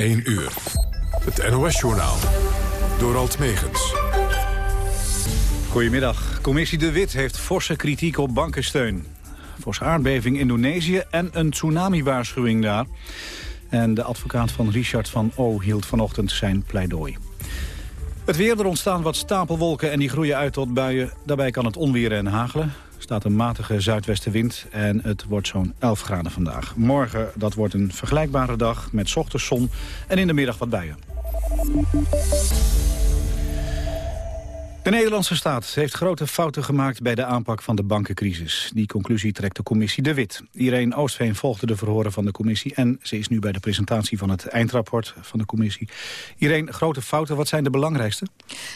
1 uur. Het NOS-journaal. Door Alt Megens. Goedemiddag. Commissie De Wit heeft forse kritiek op bankensteun. Forse aardbeving Indonesië en een tsunami-waarschuwing daar. En de advocaat van Richard van O hield vanochtend zijn pleidooi. Het weer, er ontstaan wat stapelwolken en die groeien uit tot buien. Daarbij kan het onweren en hagelen. Staat een matige zuidwestenwind en het wordt zo'n 11 graden vandaag. Morgen, dat wordt een vergelijkbare dag met ochtends zon en in de middag wat buien. De Nederlandse staat heeft grote fouten gemaakt bij de aanpak van de bankencrisis. Die conclusie trekt de commissie De Wit. Irene Oostveen volgde de verhoren van de commissie... en ze is nu bij de presentatie van het eindrapport van de commissie. Irene, grote fouten, wat zijn de belangrijkste?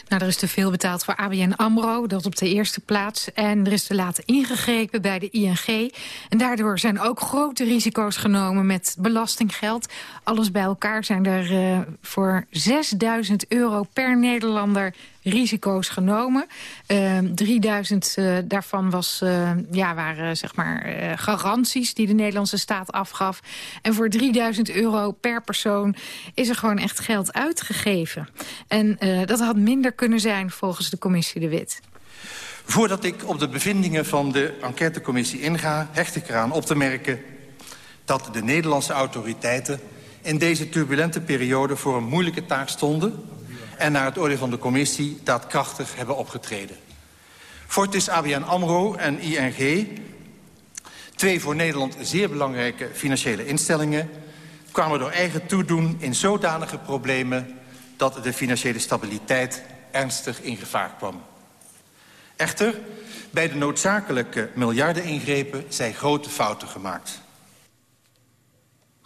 Nou, er is te veel betaald voor ABN AMRO, dat op de eerste plaats. En er is te laat ingegrepen bij de ING. En daardoor zijn ook grote risico's genomen met belastinggeld. Alles bij elkaar zijn er uh, voor 6000 euro per Nederlander risico's genomen. Uh, ehm, 3000 uh, eh, daarvan was, uh, ja, waren zeg maar, eh, garanties die de Nederlandse staat afgaf. En voor 3000 euro per persoon is er gewoon echt geld uitgegeven. En dat had minder kunnen zijn volgens de commissie De Wit. Voordat ik op de bevindingen van de enquêtecommissie inga... hecht ik eraan op te merken dat de Nederlandse autoriteiten... in deze turbulente periode voor een moeilijke taak stonden en naar het oordeel van de commissie daadkrachtig hebben opgetreden. Fortis, ABN AMRO en ING, twee voor Nederland zeer belangrijke financiële instellingen... kwamen door eigen toedoen in zodanige problemen... dat de financiële stabiliteit ernstig in gevaar kwam. Echter, bij de noodzakelijke miljardeningrepen zijn grote fouten gemaakt.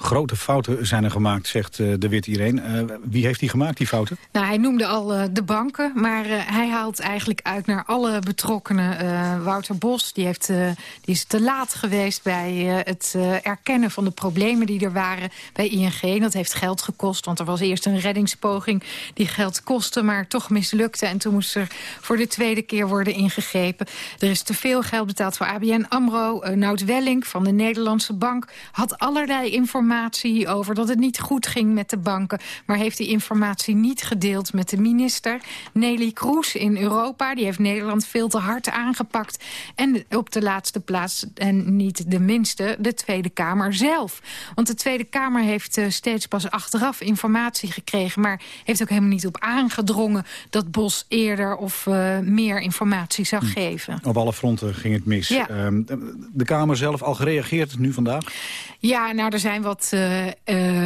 Grote fouten zijn er gemaakt, zegt uh, de Wit Irene. Uh, wie heeft die gemaakt, die fouten? Nou, hij noemde al uh, de banken, maar hij haalt eigenlijk uit naar alle betrokkenen. Wouter Bos die heeft, die is te laat geweest bij het erkennen van de problemen die er waren bij ING. Dat heeft geld gekost, want er was eerst een reddingspoging die geld kostte, maar toch mislukte. En toen moest er voor de tweede keer worden ingegrepen. Er is te veel geld betaald voor ABN AMRO. Nout Welling van de Nederlandse Bank had allerlei informatie informatie over dat het niet goed ging met de banken... maar heeft die informatie niet gedeeld met de minister. Nelly Kroes in Europa, die heeft Nederland veel te hard aangepakt. En op de laatste plaats, en niet de minste, de Tweede Kamer zelf. Want de Tweede Kamer heeft uh, steeds pas achteraf informatie gekregen... maar heeft ook helemaal niet op aangedrongen dat Bos eerder of uh, meer informatie zou hm. geven. Op alle fronten ging het mis. Ja. Uh, de Kamer zelf al gereageerd nu vandaag? Ja, nou, er zijn wat uh, uh,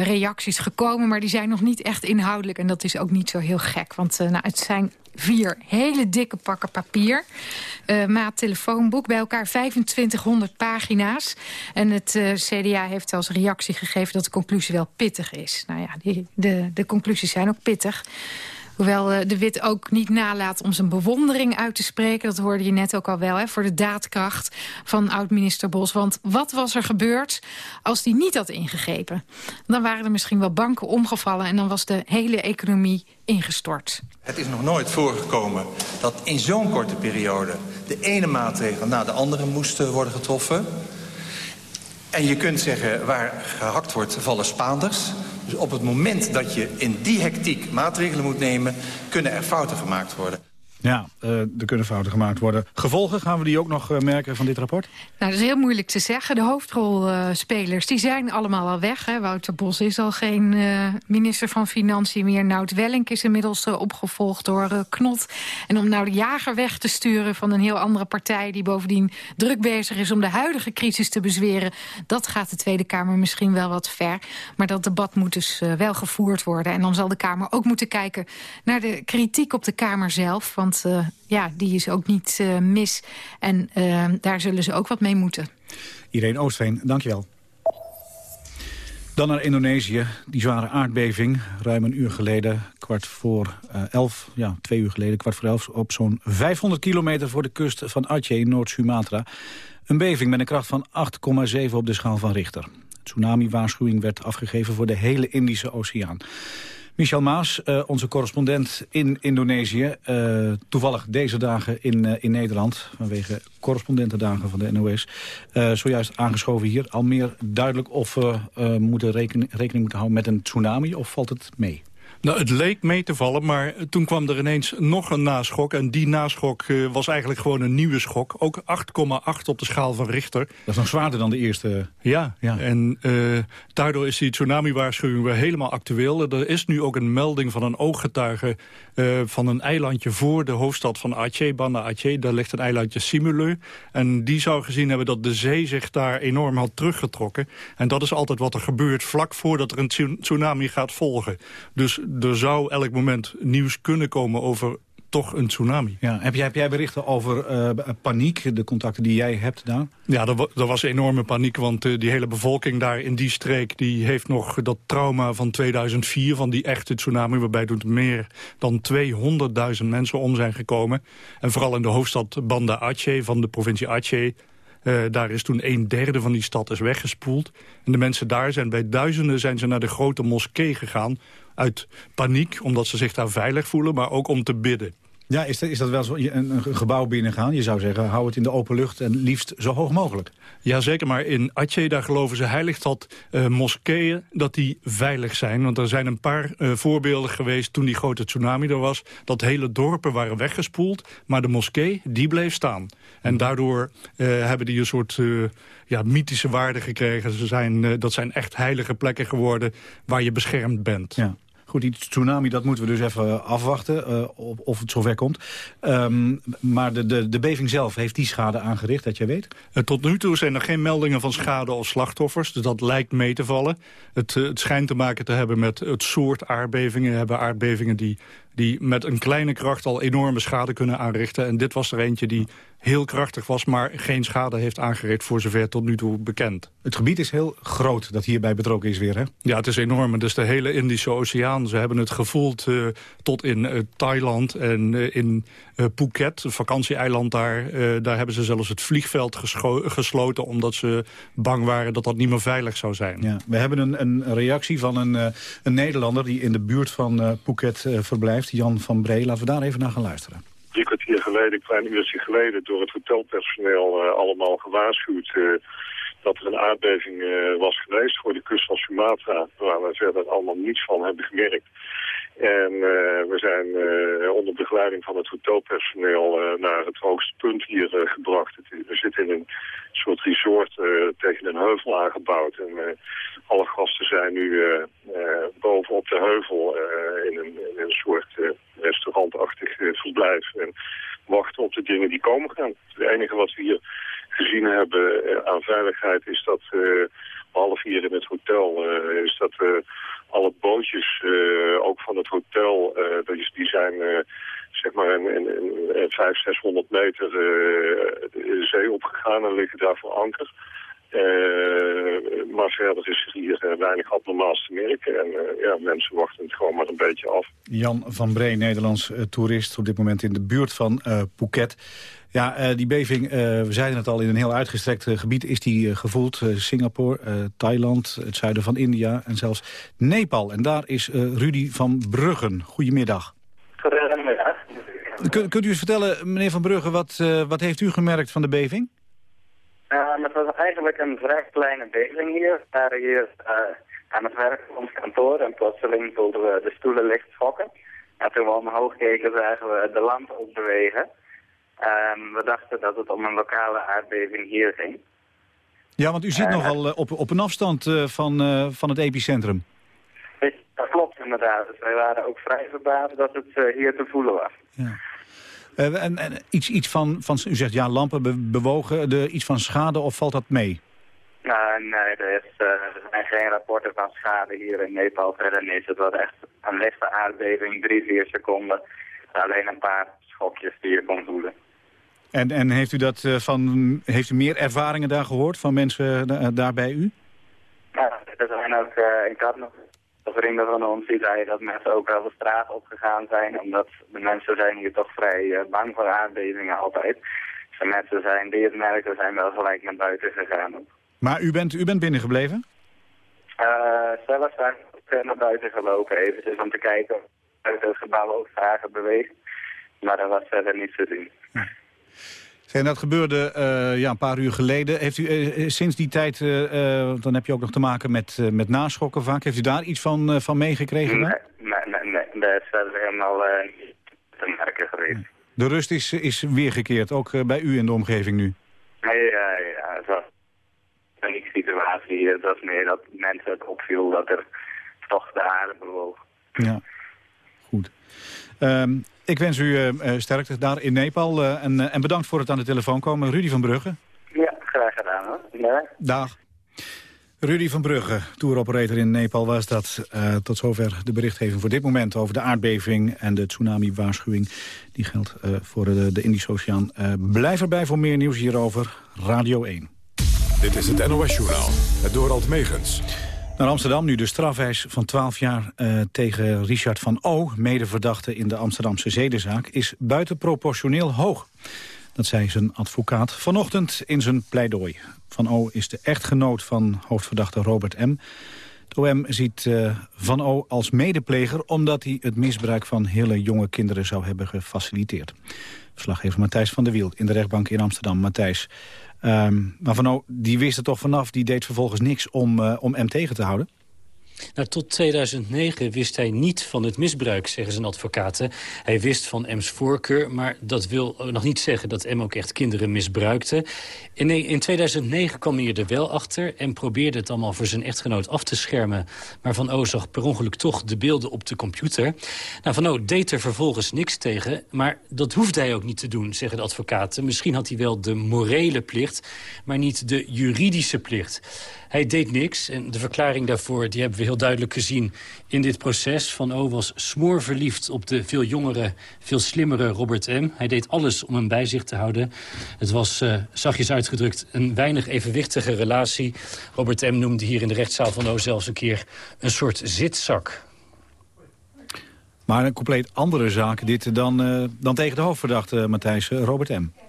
reacties gekomen, maar die zijn nog niet echt inhoudelijk. En dat is ook niet zo heel gek, want uh, nou, het zijn vier hele dikke pakken papier. Uh, maat telefoonboek, bij elkaar 2500 pagina's. En het CDA heeft als reactie gegeven dat de conclusie wel pittig is. Nou ja, die, de, de conclusies zijn ook pittig. Hoewel uh, de Wit ook niet nalaat om zijn bewondering uit te spreken. Dat hoorde je net ook al wel, hè, voor de daadkracht van oud-minister Bos. Want wat was er gebeurd als die niet had ingegrepen? Dan waren er misschien wel banken omgevallen... en dan was de hele economie ingestort. Het is nog nooit voorgekomen dat in zo'n korte periode... de ene maatregel na de andere moest eh, worden getroffen... En je kunt zeggen, waar gehakt wordt, vallen Spaanders. Dus op het moment dat je in die hectiek maatregelen moet nemen... kunnen er fouten gemaakt worden. Ja, uh, er kunnen fouten gemaakt worden. Gevolgen, gaan we die ook nog uh, merken van dit rapport? Nou, dat is heel moeilijk te zeggen. De hoofdrolspelers, die zijn allemaal al weg. Hè. Wouter Bos is al geen minister van Financiën meer. Nout Wellink is inmiddels opgevolgd door Knot. En om nou de jager weg te sturen van een heel andere partij... die bovendien druk bezig is om de huidige crisis te bezweren... dat gaat de Tweede Kamer misschien wel wat ver. Maar dat debat moet dus wel gevoerd worden. En dan zal de Kamer ook moeten kijken naar de kritiek op de Kamer zelf... Want want uh, ja, die is ook niet uh, mis. En uh, daar zullen ze ook wat mee moeten. Irene Oostveen, dankjewel. Dan naar Indonesië. Die zware aardbeving, ruim een uur geleden, kwart voor elf, ja, twee uur geleden, kwart voor elf, op zo'n 500 kilometer voor de kust van Aceh in Noord-Sumatra. Een beving met een kracht van 8,7 op de schaal van Richter. Tsunami-waarschuwing werd afgegeven voor de hele Indische Oceaan. Michel Maas, uh, onze correspondent in Indonesië. Uh, toevallig deze dagen in, uh, in Nederland, vanwege correspondentendagen van de NOS. zojuist aangeschoven hier. Al meer duidelijk of we moeten rekening, rekening moeten houden met een tsunami of valt het mee? Nou, het leek mee te vallen, maar toen kwam er ineens nog een naschok. En die naschok uh, was eigenlijk gewoon een nieuwe schok. Ook 8,8 op de schaal van Richter. Dat is nog zwaarder dan de eerste. Ja, ja. en uh, daardoor is die tsunami-waarschuwing weer helemaal actueel. Er is nu ook een melding van een ooggetuige uh, van een eilandje voor de hoofdstad van Aceh, Banda Aceh. Daar ligt een eilandje Simuleu. En die zou gezien hebben dat de zee zich daar enorm had teruggetrokken. En dat is altijd wat er gebeurt vlak voordat er een tsunami gaat volgen. Dus er zou elk moment nieuws kunnen komen over toch een tsunami. Ja. Heb, jij, heb jij berichten over uh, paniek, de contacten die jij hebt daar? Ja, er, er was enorme paniek, want uh, die hele bevolking daar in die streek... die heeft nog dat trauma van 2004, van die echte tsunami... waarbij toen meer dan 200.000 mensen om zijn gekomen. En vooral in de hoofdstad Banda Aceh van de provincie Aceh... Uh, daar is toen een derde van die stad is weggespoeld. En de mensen daar zijn bij duizenden zijn ze naar de grote moskee gegaan uit paniek, omdat ze zich daar veilig voelen, maar ook om te bidden. Ja, is dat, is dat wel zo een, een gebouw binnengaan? Je zou zeggen, hou het in de open lucht en liefst zo hoog mogelijk. Jazeker, maar in Aceh daar geloven ze heilig dat uh, moskeeën dat die veilig zijn. Want er zijn een paar uh, voorbeelden geweest toen die grote tsunami er was... dat hele dorpen waren weggespoeld, maar de moskee die bleef staan. En daardoor uh, hebben die een soort ja, mythische waarde gekregen. Ze zijn, dat zijn echt heilige plekken geworden waar je beschermd bent. Ja. Goed, die tsunami, dat moeten we dus even afwachten uh, of het zover komt. Um, maar de, de, de beving zelf, heeft die schade aangericht, dat jij weet? Uh, tot nu toe zijn er geen meldingen van schade of slachtoffers. Dus dat lijkt mee te vallen. Het, het schijnt te maken te hebben met het soort aardbevingen. We hebben aardbevingen die die met een kleine kracht al enorme schade kunnen aanrichten. En dit was er eentje die heel krachtig was, maar geen schade heeft aangericht voor zover tot nu toe bekend. Het gebied is heel groot dat hierbij betrokken is weer, hè? Ja, het is enorm. Het is de hele Indische Oceaan. Ze hebben het gevoeld uh, tot in uh, Thailand en uh, in Phuket, een vakantieeiland daar. daar hebben ze zelfs het vliegveld gesloten omdat ze bang waren dat dat niet meer veilig zou zijn. Ja, we hebben een, een reactie van een, een Nederlander die in de buurt van Phuket verblijft, Jan van Bree. Laten we daar even naar gaan luisteren drie kwartier geleden, een klein uurtje geleden, door het hotelpersoneel uh, allemaal gewaarschuwd uh, dat er een aardbeving uh, was geweest voor de kust van Sumatra, waar we verder allemaal niets van hebben gemerkt. En we zijn onder begeleiding van het hotelpersoneel naar het hoogste punt hier gebracht. we zitten in een soort resort tegen een heuvel aangebouwd. En alle gasten zijn nu boven op de heuvel in een, in, een, soort restaurantachtig verblijf. En wachten op de dingen die komen gaan. Het enige wat we hier gezien hebben uh, aan veiligheid is dat, uh, behalve hier in het hotel, uh, is dat alle bootjes, ook van het hotel, die, zijn zeg maar een, een, een 500, 600 meter de zee opgegaan en liggen daar voor anker. Uh, maar verder is er hier uh, weinig abnormaals te merken. En uh, ja, mensen wachten het gewoon maar een beetje af. Jan van Bree, Nederlands toerist, op dit moment in de buurt van Phuket. Ja, die beving, we zeiden het al, in een heel uitgestrekt gebied is die gevoeld. Singapore, Thailand, het zuiden van India en zelfs Nepal. En daar is Rudy van Bruggen. Goedemiddag. Goedemiddag. kunt u eens vertellen, meneer van Bruggen, wat, wat heeft u gemerkt van de beving? Uh, het was eigenlijk een vrij kleine beving hier. We waren hier uh, aan het werk op ons kantoor en plotseling voelden we de stoelen licht schokken. En toen we omhoog keken zagen we de lamp opbewegen. Um, we dachten dat het om een lokale aardbeving hier ging. Ja, want u zit uh, nogal op, op een afstand van, van het epicentrum. Dat klopt inderdaad. Dus wij waren ook vrij verbaasd dat het hier te voelen was. Ja. Uh, en, en, iets, iets van, van, u zegt ja, lampen bewogen, de, iets van schade of valt dat mee? Nou, nee, er, is, uh, er zijn geen rapporten van schade hier in Nepal. Verder niet. Het was echt een lichte aardbeving, drie, vier seconden. Alleen een paar schokjes die je kon voelen. En, en heeft u dat uh, van, heeft u meer ervaringen daar gehoord van mensen daar bij u? Nou, er zijn ook, ik had nog vrienden van ons die zeiden dat mensen ook wel de straat opgegaan zijn. Omdat de mensen zijn hier toch vrij uh, bang voor aardbevingen altijd. Dus de mensen zijn die het merken zijn wel gelijk naar buiten gegaan. Maar u bent, u bent binnengebleven? Uh, zelf zijn we naar buiten gelopen, eventjes om te kijken of het gebouw ook vragen beweegt. Maar dat was verder niet te zien. En dat gebeurde uh, ja, een paar uur geleden. Heeft u uh, sinds die tijd, uh, dan heb je ook nog te maken met, met naschokken vaak. Heeft u daar iets van, van meegekregen? Nee, nee, nee, nee, dat is helemaal niet te merken geweest. De rust is, is weergekeerd, ook bij u in de omgeving nu? Nee, ja, ja, het was een situatie. Het was meer dat mensen het opviel dat er toch de aarde bewoog. Ja, goed. Um, ik wens u uh, sterkte daar in Nepal uh, en, uh, en, bedankt voor het aan de telefoon komen. Rudy van Brugge. Ja, graag gedaan hoor. Ja. Dag. Rudy van Brugge, touroperator in Nepal was dat. tot zover de berichtgeving voor dit moment over de aardbeving en de tsunami-waarschuwing. Die geldt voor de, de Indische Oceaan. blijf erbij voor meer nieuws hierover. Radio 1. Dit is het NOS-journaal, het Dorald Megens. Naar Amsterdam nu de strafeis van 12 jaar uh, tegen Richard van O, medeverdachte in de Amsterdamse zedenzaak, is buitenproportioneel hoog. Dat zei zijn advocaat vanochtend in zijn pleidooi. Van O is de echtgenoot van hoofdverdachte Robert M. Het OM ziet uh, Van O als medepleger omdat hij het misbruik van hele jonge kinderen zou hebben gefaciliteerd. Verslaggever Matthijs van der Wiel in de rechtbank in Amsterdam. Matthijs, Um, maar Van die wist er toch vanaf, die deed vervolgens niks om, uh, om M tegen te houden? Nou, tot 2009 wist hij niet van het misbruik, zeggen zijn advocaten. Hij wist van M's voorkeur, maar dat wil nog niet zeggen dat M ook echt kinderen misbruikte. In, in 2009 kwam hij er wel achter en probeerde het allemaal voor zijn echtgenoot af te schermen. Maar Van O zag per ongeluk toch de beelden op de computer. Nou, Van O deed er vervolgens niks tegen, maar dat hoefde hij ook niet te doen, zeggen de advocaten. Misschien had hij wel de morele plicht, maar niet de juridische plicht. Hij deed niks en de verklaring daarvoor die hebben we heel duidelijk gezien in dit proces. Van O was smoorverliefd op de veel jongere, veel slimmere Robert M. Hij deed alles om hem bij zich te houden. Het was, uh, zachtjes uitgedrukt, een weinig evenwichtige relatie. Robert M. noemde hier in de rechtszaal van O zelfs een keer een soort zitzak. Maar een compleet andere zaak dit dan, uh, dan tegen de hoofdverdachte, Matthijs, uh, Robert M.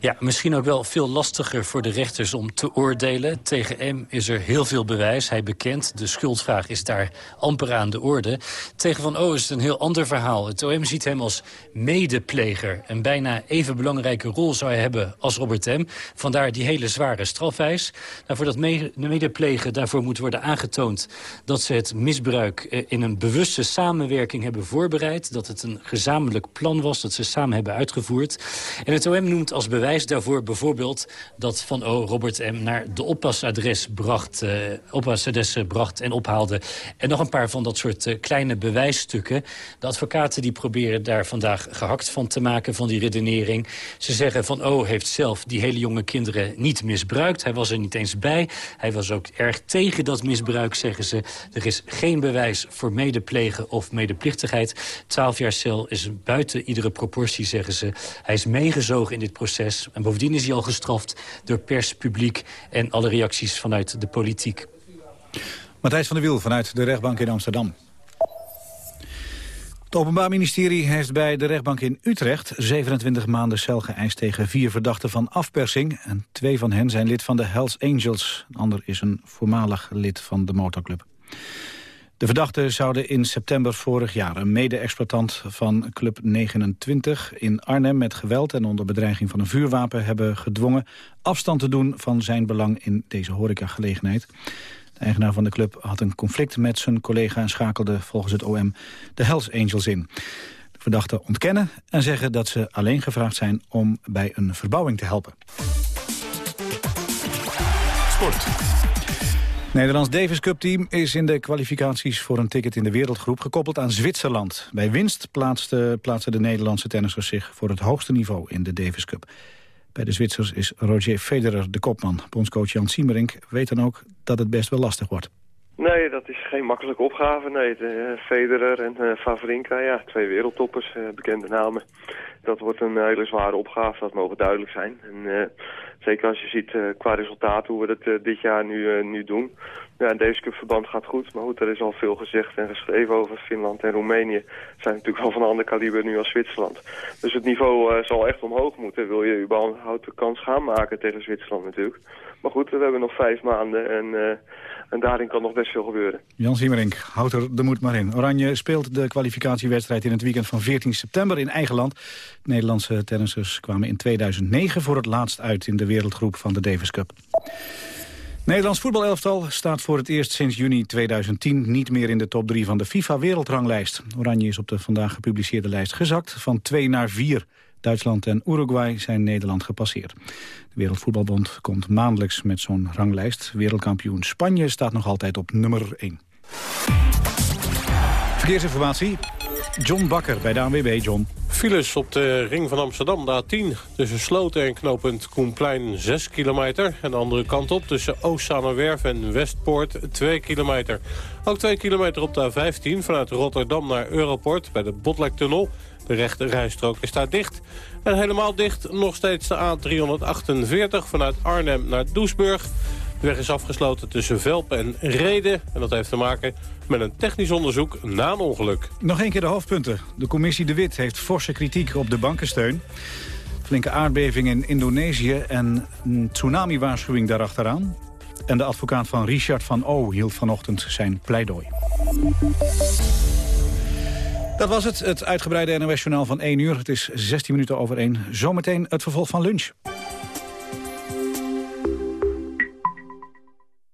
Ja, misschien ook wel veel lastiger voor de rechters om te oordelen. Tegen M is er heel veel bewijs. Hij bekend. De schuldvraag is daar amper aan de orde. Tegen Van O is het een heel ander verhaal. Het OM ziet hem als medepleger. Een bijna even belangrijke rol zou hij hebben als Robert M. Vandaar die hele zware strafeis. Nou, voor dat medeplegen daarvoor moet worden aangetoond... dat ze het misbruik eh, in een bewuste samenwerking hebben voorbereid. Dat het een gezamenlijk plan was, dat ze samen hebben uitgevoerd. En het OM noemt als bewijs daarvoor bijvoorbeeld dat Van O Robert M. naar de oppasadres bracht, uh, bracht en ophaalde. En nog een paar van dat soort uh, kleine bewijsstukken. De advocaten die proberen daar vandaag gehakt van te maken van die redenering. Ze zeggen Van O heeft zelf die hele jonge kinderen niet misbruikt. Hij was er niet eens bij. Hij was ook erg tegen dat misbruik, zeggen ze. Er is geen bewijs voor medeplegen of medeplichtigheid. Twaalf jaar cel is buiten iedere proportie, zeggen ze. Hij is meegezogen in dit proces. En bovendien is hij al gestraft door pers, publiek en alle reacties vanuit de politiek. Matthijs van der Wiel vanuit de rechtbank in Amsterdam. Het Openbaar Ministerie heeft bij de rechtbank in Utrecht 27 maanden cel geëist tegen vier verdachten van afpersing. En twee van hen zijn lid van de Hells Angels. Een ander is een voormalig lid van de motorclub. De verdachten zouden in september vorig jaar een mede-exploitant van Club 29 in Arnhem met geweld en onder bedreiging van een vuurwapen hebben gedwongen afstand te doen van zijn belang in deze horecagelegenheid. De eigenaar van de club had een conflict met zijn collega en schakelde volgens het OM de Hells Angels in. De verdachten ontkennen en zeggen dat ze alleen gevraagd zijn om bij een verbouwing te helpen. Sport. Nederlands Davis Cup team is in de kwalificaties voor een ticket in de wereldgroep gekoppeld aan Zwitserland. Bij winst plaatste, plaatsen de Nederlandse tennissers zich voor het hoogste niveau in de Davis Cup. Bij de Zwitsers is Roger Federer de kopman. Bondscoach Jan Siemerink weet dan ook dat het best wel lastig wordt. Nee, dat is geen makkelijke opgave. Nee, de, uh, Federer en uh, Favrinka, ja, twee wereldtoppers, uh, bekende namen. Dat wordt een hele zware opgave, dat mogen duidelijk zijn. En, zeker als je ziet qua resultaat hoe we dat dit jaar nu, nu doen. Ja, deze cupverband gaat goed. Maar goed, er is al veel gezegd en geschreven over Finland en Roemenië. zijn natuurlijk wel van een ander kaliber nu als Zwitserland. Dus het niveau uh, zal echt omhoog moeten. Wil je überhaupt de kans gaan maken tegen Zwitserland natuurlijk. Maar goed, we hebben nog vijf maanden en, uh, en daarin kan nog best veel gebeuren. Jan Siemerink, houdt er de moed maar in. Oranje speelt de kwalificatiewedstrijd in het weekend van 14 september in eigen land. Nederlandse tennissers kwamen in 2009 voor het laatst uit in de wereldgroep van de Davis Cup. Nederlands voetbalelftal staat voor het eerst sinds juni 2010 niet meer in de top 3 van de FIFA-wereldranglijst. Oranje is op de vandaag gepubliceerde lijst gezakt van 2 naar 4. Duitsland en Uruguay zijn Nederland gepasseerd. De Wereldvoetbalbond komt maandelijks met zo'n ranglijst. Wereldkampioen Spanje staat nog altijd op nummer 1. Verkeersinformatie. John Bakker bij de ANWB. John. Files op de ring van Amsterdam, de A10. Tussen Sloten en knooppunt Koenplein 6 kilometer. En de andere kant op tussen Oostzaanerwerf en Westpoort 2 kilometer. Ook 2 kilometer op de A15 vanuit Rotterdam naar Europort bij de Botlektunnel. De rechte rijstrook is daar dicht. En helemaal dicht nog steeds de A348 vanuit Arnhem naar Doesburg. De weg is afgesloten tussen Velpen en Reden. En dat heeft te maken met een technisch onderzoek na een ongeluk. Nog een keer de hoofdpunten. De commissie De Wit heeft forse kritiek op de bankensteun. Flinke aardbeving in Indonesië en een tsunami-waarschuwing daarachteraan. En de advocaat van Richard van O hield vanochtend zijn pleidooi. Dat was het, het uitgebreide NOS-journaal van 1 uur. Het is 16 minuten over 1. Zometeen het vervolg van lunch.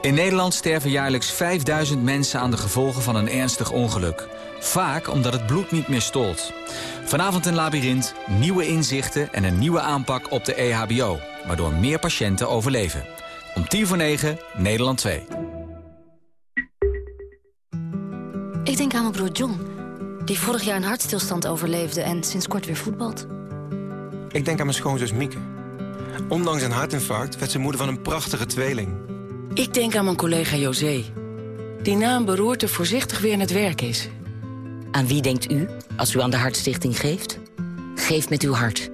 In Nederland sterven jaarlijks 5000 mensen aan de gevolgen van een ernstig ongeluk. Vaak omdat het bloed niet meer stolt. Vanavond een labyrint, nieuwe inzichten en een nieuwe aanpak op de EHBO. Waardoor meer patiënten overleven. Om tien voor negen, Nederland 2. Ik denk aan mijn broer John, die vorig jaar een hartstilstand overleefde en sinds kort weer voetbalt. Ik denk aan mijn schoonzus Mieke. Ondanks een hartinfarct werd ze moeder van een prachtige tweeling. Ik denk aan mijn collega José, die na een beroerte voorzichtig weer in het werk is. Aan wie denkt u als u aan de Hartstichting geeft? Geef met uw hart.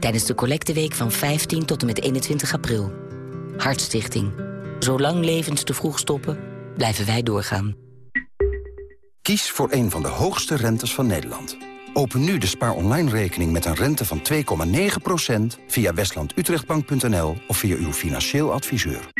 Tijdens de collecteweek van 15 tot en met 21 april. Hartstichting. Zolang levens te vroeg stoppen, blijven wij doorgaan. Kies voor een van de hoogste rentes van Nederland. Open nu de Spaar Online rekening met een rente van 2,9% via westlandutrechtbank.nl of via uw financieel adviseur.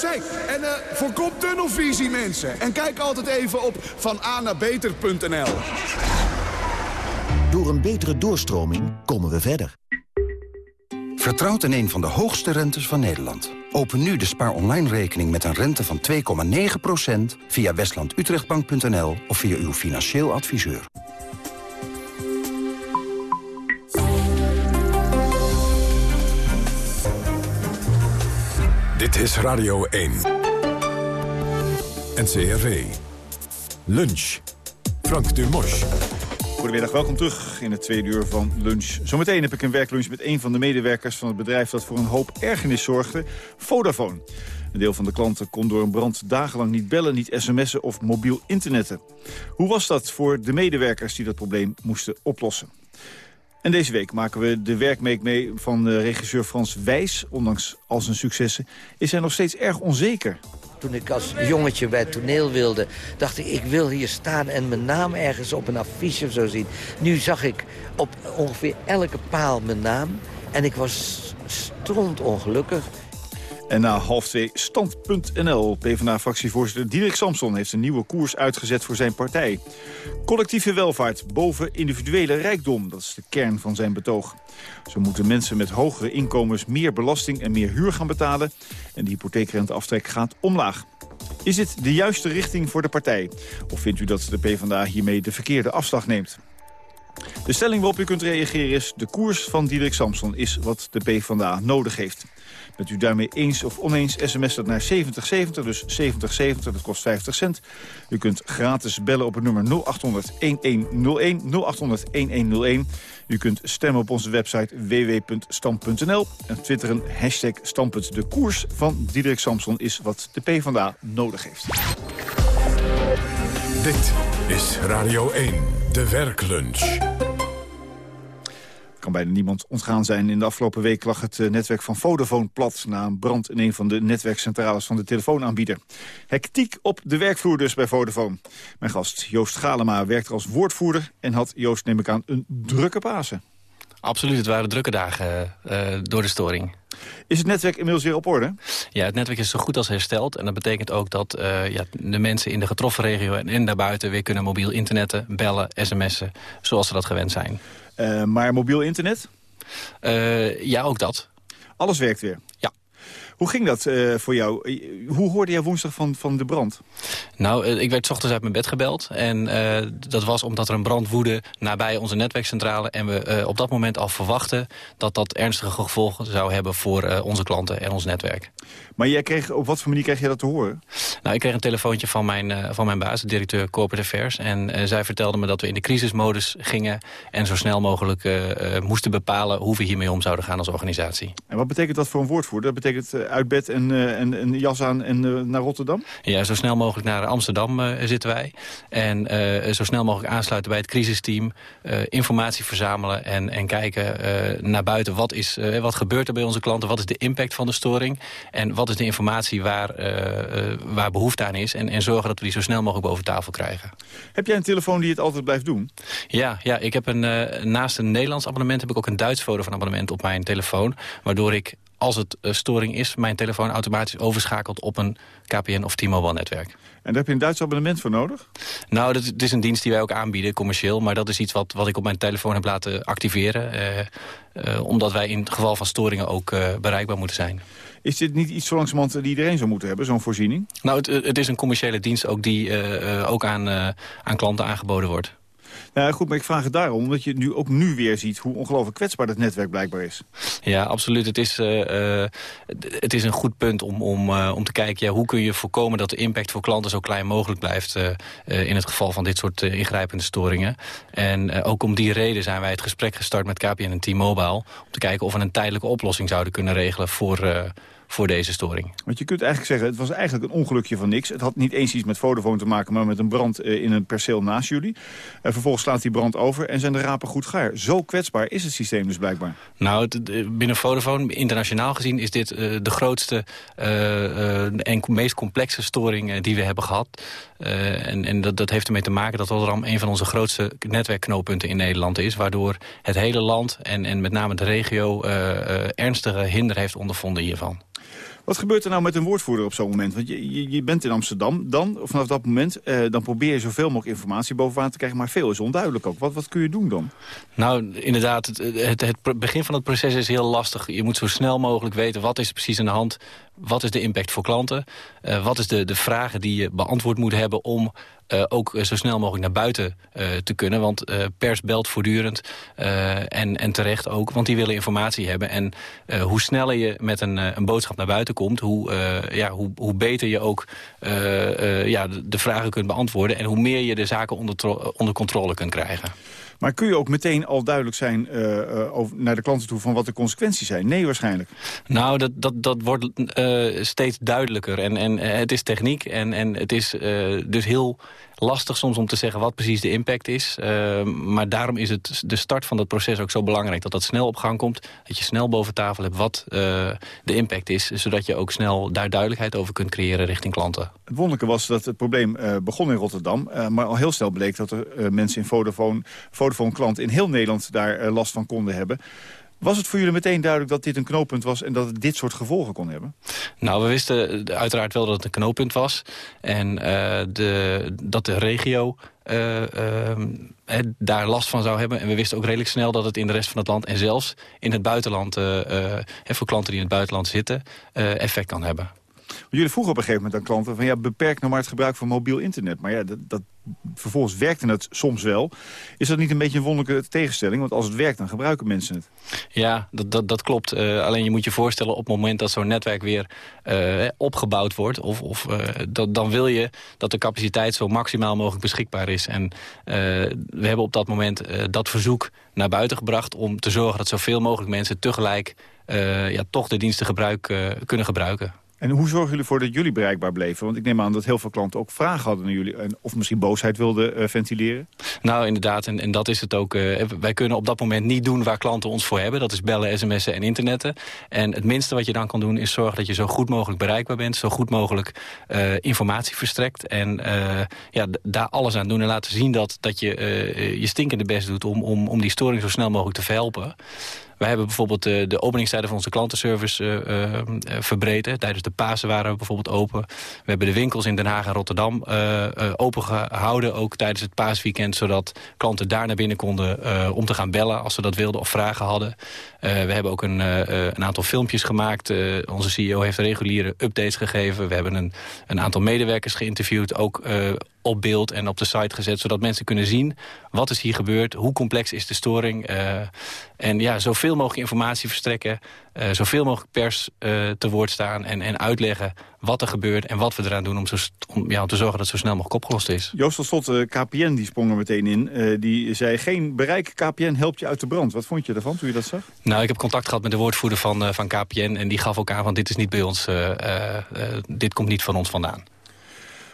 Jongens, hey, en uh, voorkom tunnelvisie mensen. En kijk altijd even op vananabeter.nl. Door een betere doorstroming komen we verder. Vertrouwt in een van de hoogste rentes van Nederland. Open nu de Spaar Online rekening met een rente van 2,9% via westlandutrechtbank.nl of via uw financieel adviseur. Dit is Radio 1. NCRV. Lunch. Frank Dumos. Goedemiddag, welkom terug in het tweede uur van lunch. Zometeen heb ik een werklunch met een van de medewerkers van het bedrijf... dat voor een hoop ergernis zorgde, Vodafone. Een deel van de klanten kon door een brand dagenlang niet bellen, niet sms'en of mobiel internetten. Hoe was dat voor de medewerkers die dat probleem moesten oplossen? En deze week maken we de werkmeek mee van regisseur Frans Wijs. Ondanks al zijn successen is hij nog steeds erg onzeker. Toen ik als jongetje bij het toneel wilde, dacht ik, ik wil hier staan en mijn naam ergens op een affiche of zo zien. Nu zag ik op ongeveer elke paal mijn naam en ik was stront ongelukkig. En na half twee stand.nl. PvdA-fractievoorzitter Diederik Samson heeft een nieuwe koers uitgezet voor zijn partij. Collectieve welvaart boven individuele rijkdom. Dat is de kern van zijn betoog. Zo moeten mensen met hogere inkomens meer belasting en meer huur gaan betalen. En de hypotheekrenteaftrek gaat omlaag. Is dit de juiste richting voor de partij? Of vindt u dat de PvdA hiermee de verkeerde afslag neemt? De stelling waarop u kunt reageren is... de koers van Diederik Samson is wat de PvdA nodig heeft. Bent u daarmee eens of oneens, sms dat naar 7070, dus 7070, dat kost 50 cent. U kunt gratis bellen op het nummer 0800-1101, 0800-1101. U kunt stemmen op onze website www.stam.nl en twitteren hashtag standpunt. De koers van Diederik Samson is wat de PvdA nodig heeft. Dit is Radio 1, de werklunch kan bijna niemand ontgaan zijn. In de afgelopen week lag het eh, netwerk van Vodafone plat... na een brand in een van de netwerkcentrales van de telefoonaanbieder. Hectiek op de werkvloer dus bij Vodafone. Mijn gast Joost Galema werkt er als woordvoerder... en had Joost, neem ik aan, een drukke Pasen. Absoluut, het waren drukke dagen uh, door de storing. Is het netwerk inmiddels weer op orde? Ja, het netwerk is zo goed als hersteld. En dat betekent ook dat uh, ja, de mensen in de getroffen regio en, en daarbuiten... weer kunnen mobiel internetten, bellen, sms'en, zoals ze dat gewend zijn. Uh, maar mobiel internet? Ja, ook dat. Alles werkt weer? Ja. Hoe ging dat uh, voor jou? Hoe hoorde jij woensdag van, van de brand? Nou, ik werd s ochtends uit mijn bed gebeld. En uh, dat was omdat er een brand woedde nabij onze netwerkcentrale. En we uh, op dat moment al verwachten dat dat ernstige gevolgen zou hebben... voor onze klanten en ons netwerk. Maar jij kreeg, op wat voor manier kreeg je dat te horen? Nou, ik kreeg een telefoontje van mijn, van mijn baas, de directeur Corporate Affairs. En zij vertelde me dat we in de crisismodus gingen... en zo snel mogelijk moesten bepalen hoe we hiermee om zouden gaan als organisatie. En wat betekent dat voor een woordvoerder? Dat betekent uit bed en, uh, en, en jas aan en uh, naar Rotterdam? Ja, zo snel mogelijk naar Amsterdam zitten wij. En zo snel mogelijk aansluiten bij het crisisteam. informatie verzamelen en, en kijken naar buiten. Wat, is, wat gebeurt er bij onze klanten? Wat is de impact van de storing? En wat is de informatie waar, waar behoefte aan is? En, en zorgen dat we die zo snel mogelijk boven tafel krijgen. Heb jij een telefoon die het altijd blijft doen? Ja, ja ik heb een, naast een Nederlands abonnement... heb ik ook een Duits Vodafone abonnement op mijn telefoon. Waardoor ik als het uh, storing is, mijn telefoon automatisch overschakelt op een KPN of T-Mobile netwerk. En daar heb je een Duits abonnement voor nodig? Nou, dat, het is een dienst die wij ook aanbieden, commercieel. Maar dat is iets wat, wat ik op mijn telefoon heb laten activeren. Uh, uh, omdat wij in het geval van storingen ook bereikbaar moeten zijn. Is dit niet iets zo langzamerhand die iedereen zou moeten hebben, zo'n voorziening? Nou, het, het, is een commerciële dienst ook die ook aan, aan klanten aangeboden wordt. Nou goed, maar ik vraag het daarom, omdat je nu ook nu weer ziet... hoe ongelooflijk kwetsbaar dat netwerk blijkbaar is. Ja, absoluut. Het is, uh, uh, het is een goed punt om, om, om te kijken... Ja, hoe kun je voorkomen dat de impact voor klanten zo klein mogelijk blijft... in het geval van dit soort ingrijpende storingen. En ook om die reden zijn wij het gesprek gestart met KPN en T-Mobile... om te kijken of we een tijdelijke oplossing zouden kunnen regelen... voor voor deze storing. Want je kunt eigenlijk zeggen, het was eigenlijk een ongelukje van niks. Het had niet eens iets met Vodafone te maken, maar met een brand eh, in een perceel naast jullie. En vervolgens slaat die brand over en zijn de rapen goed gaar. Zo kwetsbaar is het systeem dus blijkbaar. Nou, binnen Vodafone, internationaal gezien, is dit uh, de grootste uh, en meest complexe storing die we hebben gehad. en en dat, dat heeft ermee te maken dat Rotterdam een van onze grootste netwerkknooppunten in Nederland is. Waardoor het hele land en, en met name de regio ernstige hinder heeft ondervonden hiervan. Wat gebeurt er nou met een woordvoerder op zo'n moment? Want je, je, bent in Amsterdam, dan, of vanaf dat moment, eh, dan probeer je zoveel mogelijk informatie boven water te krijgen, maar veel is onduidelijk ook. Wat, wat kun je doen dan? Nou, inderdaad, het, het, het begin van het proces is heel lastig. Je moet zo snel mogelijk weten wat is precies aan de hand, wat is de impact voor klanten, uh, wat is de, de vragen die je beantwoord moet hebben om uh, ook zo snel mogelijk naar buiten uh, te kunnen. Want uh, pers belt voortdurend en, en terecht ook, want die willen informatie hebben. En hoe sneller je met een, een boodschap naar buiten komt, hoe, ja, hoe, hoe beter je ook ja, de, de, vragen kunt beantwoorden... en hoe meer je de zaken onder, onder controle kunt krijgen. Maar kun je ook meteen al duidelijk zijn uh, over, naar de klanten toe... van wat de consequenties zijn? Nee, waarschijnlijk. Nou, dat, dat, dat wordt uh, steeds duidelijker. En, en het is techniek en, en het is dus heel lastig soms om te zeggen wat precies de impact is. Uh, maar daarom is het de start van dat proces ook zo belangrijk. Dat dat snel op gang komt. Dat je snel boven tafel hebt wat uh, de impact is. Zodat je ook snel daar duidelijkheid over kunt creëren richting klanten. Het wonderlijke was dat het probleem uh, begon in Rotterdam. maar al heel snel bleek dat er mensen in Vodafone, Vodafone klanten in heel Nederland daar last van konden hebben. Was het voor jullie meteen duidelijk dat dit een knooppunt was... en dat het dit soort gevolgen kon hebben? Nou, we wisten uiteraard wel dat het een knooppunt was. En uh, de, dat de regio uh, uh, daar last van zou hebben. En we wisten ook redelijk snel dat het in de rest van het land... en zelfs in het buitenland, voor klanten die in het buitenland zitten... effect kan hebben. Jullie vroegen op een gegeven moment aan klanten... van ja, beperk nou maar het gebruik van mobiel internet. Maar ja, dat, dat, vervolgens werkte het soms wel. Is dat niet een beetje een wonderlijke tegenstelling? Want als het werkt, dan gebruiken mensen het. Ja, dat, dat, dat klopt. Uh, alleen je moet je voorstellen op het moment dat zo'n netwerk weer uh, opgebouwd wordt... Of, of, uh, dat, dan wil je dat de capaciteit zo maximaal mogelijk beschikbaar is. En we hebben op dat moment dat verzoek naar buiten gebracht... om te zorgen dat zoveel mogelijk mensen tegelijk ja, toch de diensten gebruik, kunnen gebruiken. En hoe zorgen jullie ervoor dat jullie bereikbaar bleven? Want ik neem aan dat heel veel klanten ook vragen hadden naar jullie... of misschien boosheid wilden uh, ventileren. Nou, inderdaad. En, en dat is het ook. Uh, wij kunnen op dat moment niet doen waar klanten ons voor hebben. Dat is bellen, sms'en en internetten. En het minste wat je dan kan doen is zorgen dat je zo goed mogelijk bereikbaar bent. Zo goed mogelijk uh, informatie verstrekt. En ja, daar alles aan doen en laten zien dat, dat je je stinkende best doet... Om, om, om die storing zo snel mogelijk te verhelpen. Wij hebben bijvoorbeeld de, de openingstijden van onze klantenservice uh, uh, verbreed. Tijdens de Pasen waren we bijvoorbeeld open. We hebben de winkels in Den Haag en Rotterdam open gehouden. Ook tijdens het paasweekend. Zodat klanten daar naar binnen konden om te gaan bellen. Als ze dat wilden of vragen hadden. We hebben ook een, een aantal filmpjes gemaakt. onze CEO heeft reguliere updates gegeven. We hebben een, een aantal medewerkers geïnterviewd. Ook op beeld en op de site gezet... zodat mensen kunnen zien wat is hier gebeurd, hoe complex is de storing. En ja, zoveel mogelijk informatie verstrekken, uh, zoveel mogelijk pers uh, te woord staan... En, en uitleggen wat er gebeurt en wat we eraan doen... om, zo, om, ja, om te zorgen dat het zo snel mogelijk opgelost is. Joost van Slot, KPN, die sprong er meteen in. die zei, geen bereik, KPN helpt je uit de brand. Wat vond je daarvan toen je dat zag? Nou, ik heb contact gehad met de woordvoerder van, van KPN... en die gaf ook aan, van dit is niet bij ons, dit komt niet van ons vandaan.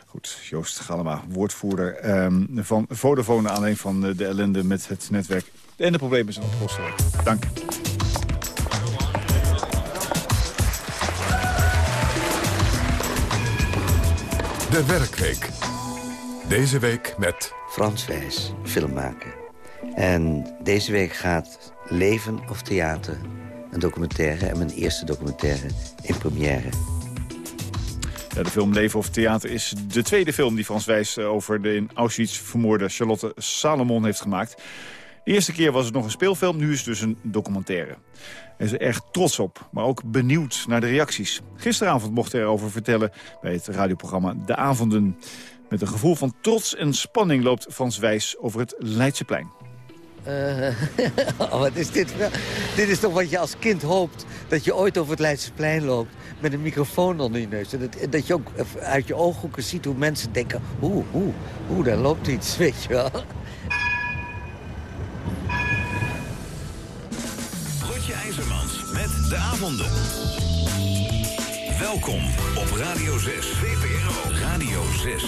Goed, Joost Galema, woordvoerder um, van Vodafone... alleen van de ellende met het netwerk en de problemen zijn opgelost. Dank. De Werkweek. Deze week met... Frans Wijs, filmmaker. En deze week gaat Leven of Theater, een documentaire... en mijn eerste documentaire in première de film Leven of Theater is de tweede film die Frans Wijs eh, over de in Auschwitz vermoorde Charlotte Salomon heeft gemaakt. De eerste keer was het nog een speelfilm, nu is het dus een documentaire. Hij is er erg trots op, maar ook benieuwd naar de reacties. Gisteravond mocht hij erover vertellen bij het radioprogramma De Avonden. Met een gevoel van trots en spanning loopt Frans Wijs over het Leidseplein. Uh, wat is dit? Dit is toch wat je als kind hoopt, dat je ooit over het Leidseplein loopt met een microfoon onder je neus. Dat, dat je ook uit je ooghoeken ziet hoe mensen denken... oeh, oeh, oeh, daar loopt iets, weet je wel. De Avonden. Welkom op Radio 6. VPRO Radio 6.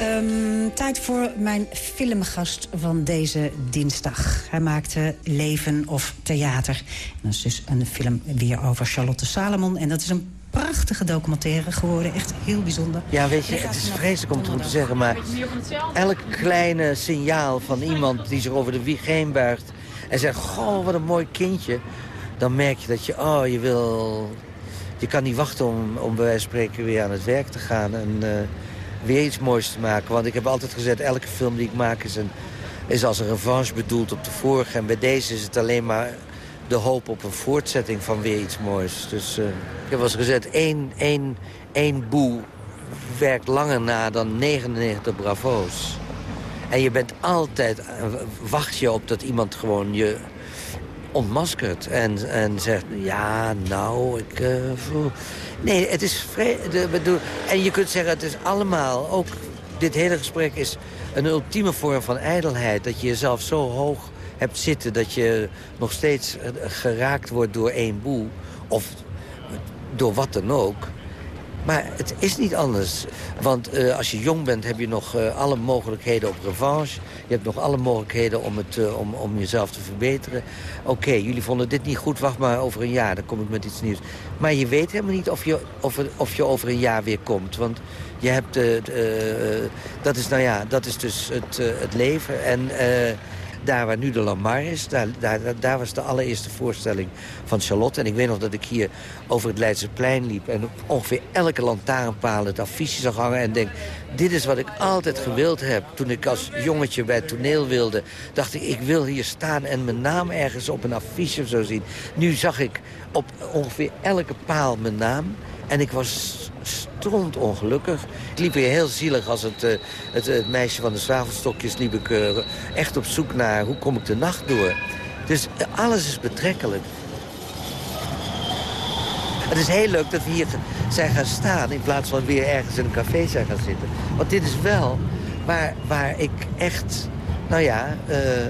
Um, tijd voor mijn filmgast van deze dinsdag. Hij maakte Leven of Theater. En dat is dus een film weer over Charlotte Salomon. En dat is een prachtige documentaire geworden. Echt heel bijzonder. Ja, weet je, het is vreselijk om te zeggen... maar elk kleine signaal van iemand die zich over de wieg heen buigt... en zegt, goh, wat een mooi kindje... dan merk je dat je, oh, je wil... je kan niet wachten om, om bij wijze van spreken weer aan het werk te gaan... En, uh, weer iets moois te maken. Want ik heb altijd gezegd, elke film die ik maak is, een, is als een revanche bedoeld op de vorige. En bij deze is het alleen maar de hoop op een voortzetting van weer iets moois. Dus uh, ik heb wel eens gezegd, één, één, één boe werkt langer na dan 99 bravo's. En je bent altijd, eh, wacht je op dat iemand gewoon je ontmaskert. En, en zegt, ja, nou, ik... Uh, Nee, het is vrij... De, en je kunt zeggen, het is allemaal... Ook dit hele gesprek is een ultieme vorm van ijdelheid. Dat je jezelf zo hoog hebt zitten... dat je nog steeds eh, geraakt wordt door één boel. Of door wat dan ook. Maar het is niet anders. Want uh, als je jong bent heb je nog uh, alle mogelijkheden op revanche. Je hebt nog alle mogelijkheden om, het, uh, om, om jezelf te verbeteren. Oké, jullie vonden dit niet goed, wacht maar over een jaar. Dan kom ik met iets nieuws. Maar je weet helemaal niet of je, of, of je over een jaar weer komt. Want je hebt... dat is nou ja, dat is dus het, het leven. En daar waar nu de Lamar is, daar, daar, daar was de allereerste voorstelling van Charlotte. En ik weet nog dat ik hier over het Leidseplein liep... en op ongeveer elke lantaarnpaal het affiche zag hangen... en denk, dit is wat ik altijd gewild heb. Toen ik als jongetje bij het toneel wilde, dacht ik... ik wil hier staan en mijn naam ergens op een affiche zo zien. Nu zag ik op ongeveer elke paal mijn naam... En ik was stront ongelukkig. Ik liep weer heel zielig als het, uh, het, het, meisje van de zwavelstokjes... liep ik uh, echt op zoek naar hoe kom ik de nacht door. Dus uh, alles is betrekkelijk. Het is heel leuk dat we hier zijn gaan staan... in plaats van weer ergens in een café zijn gaan zitten. Want dit is wel waar, waar ik echt, nou ja,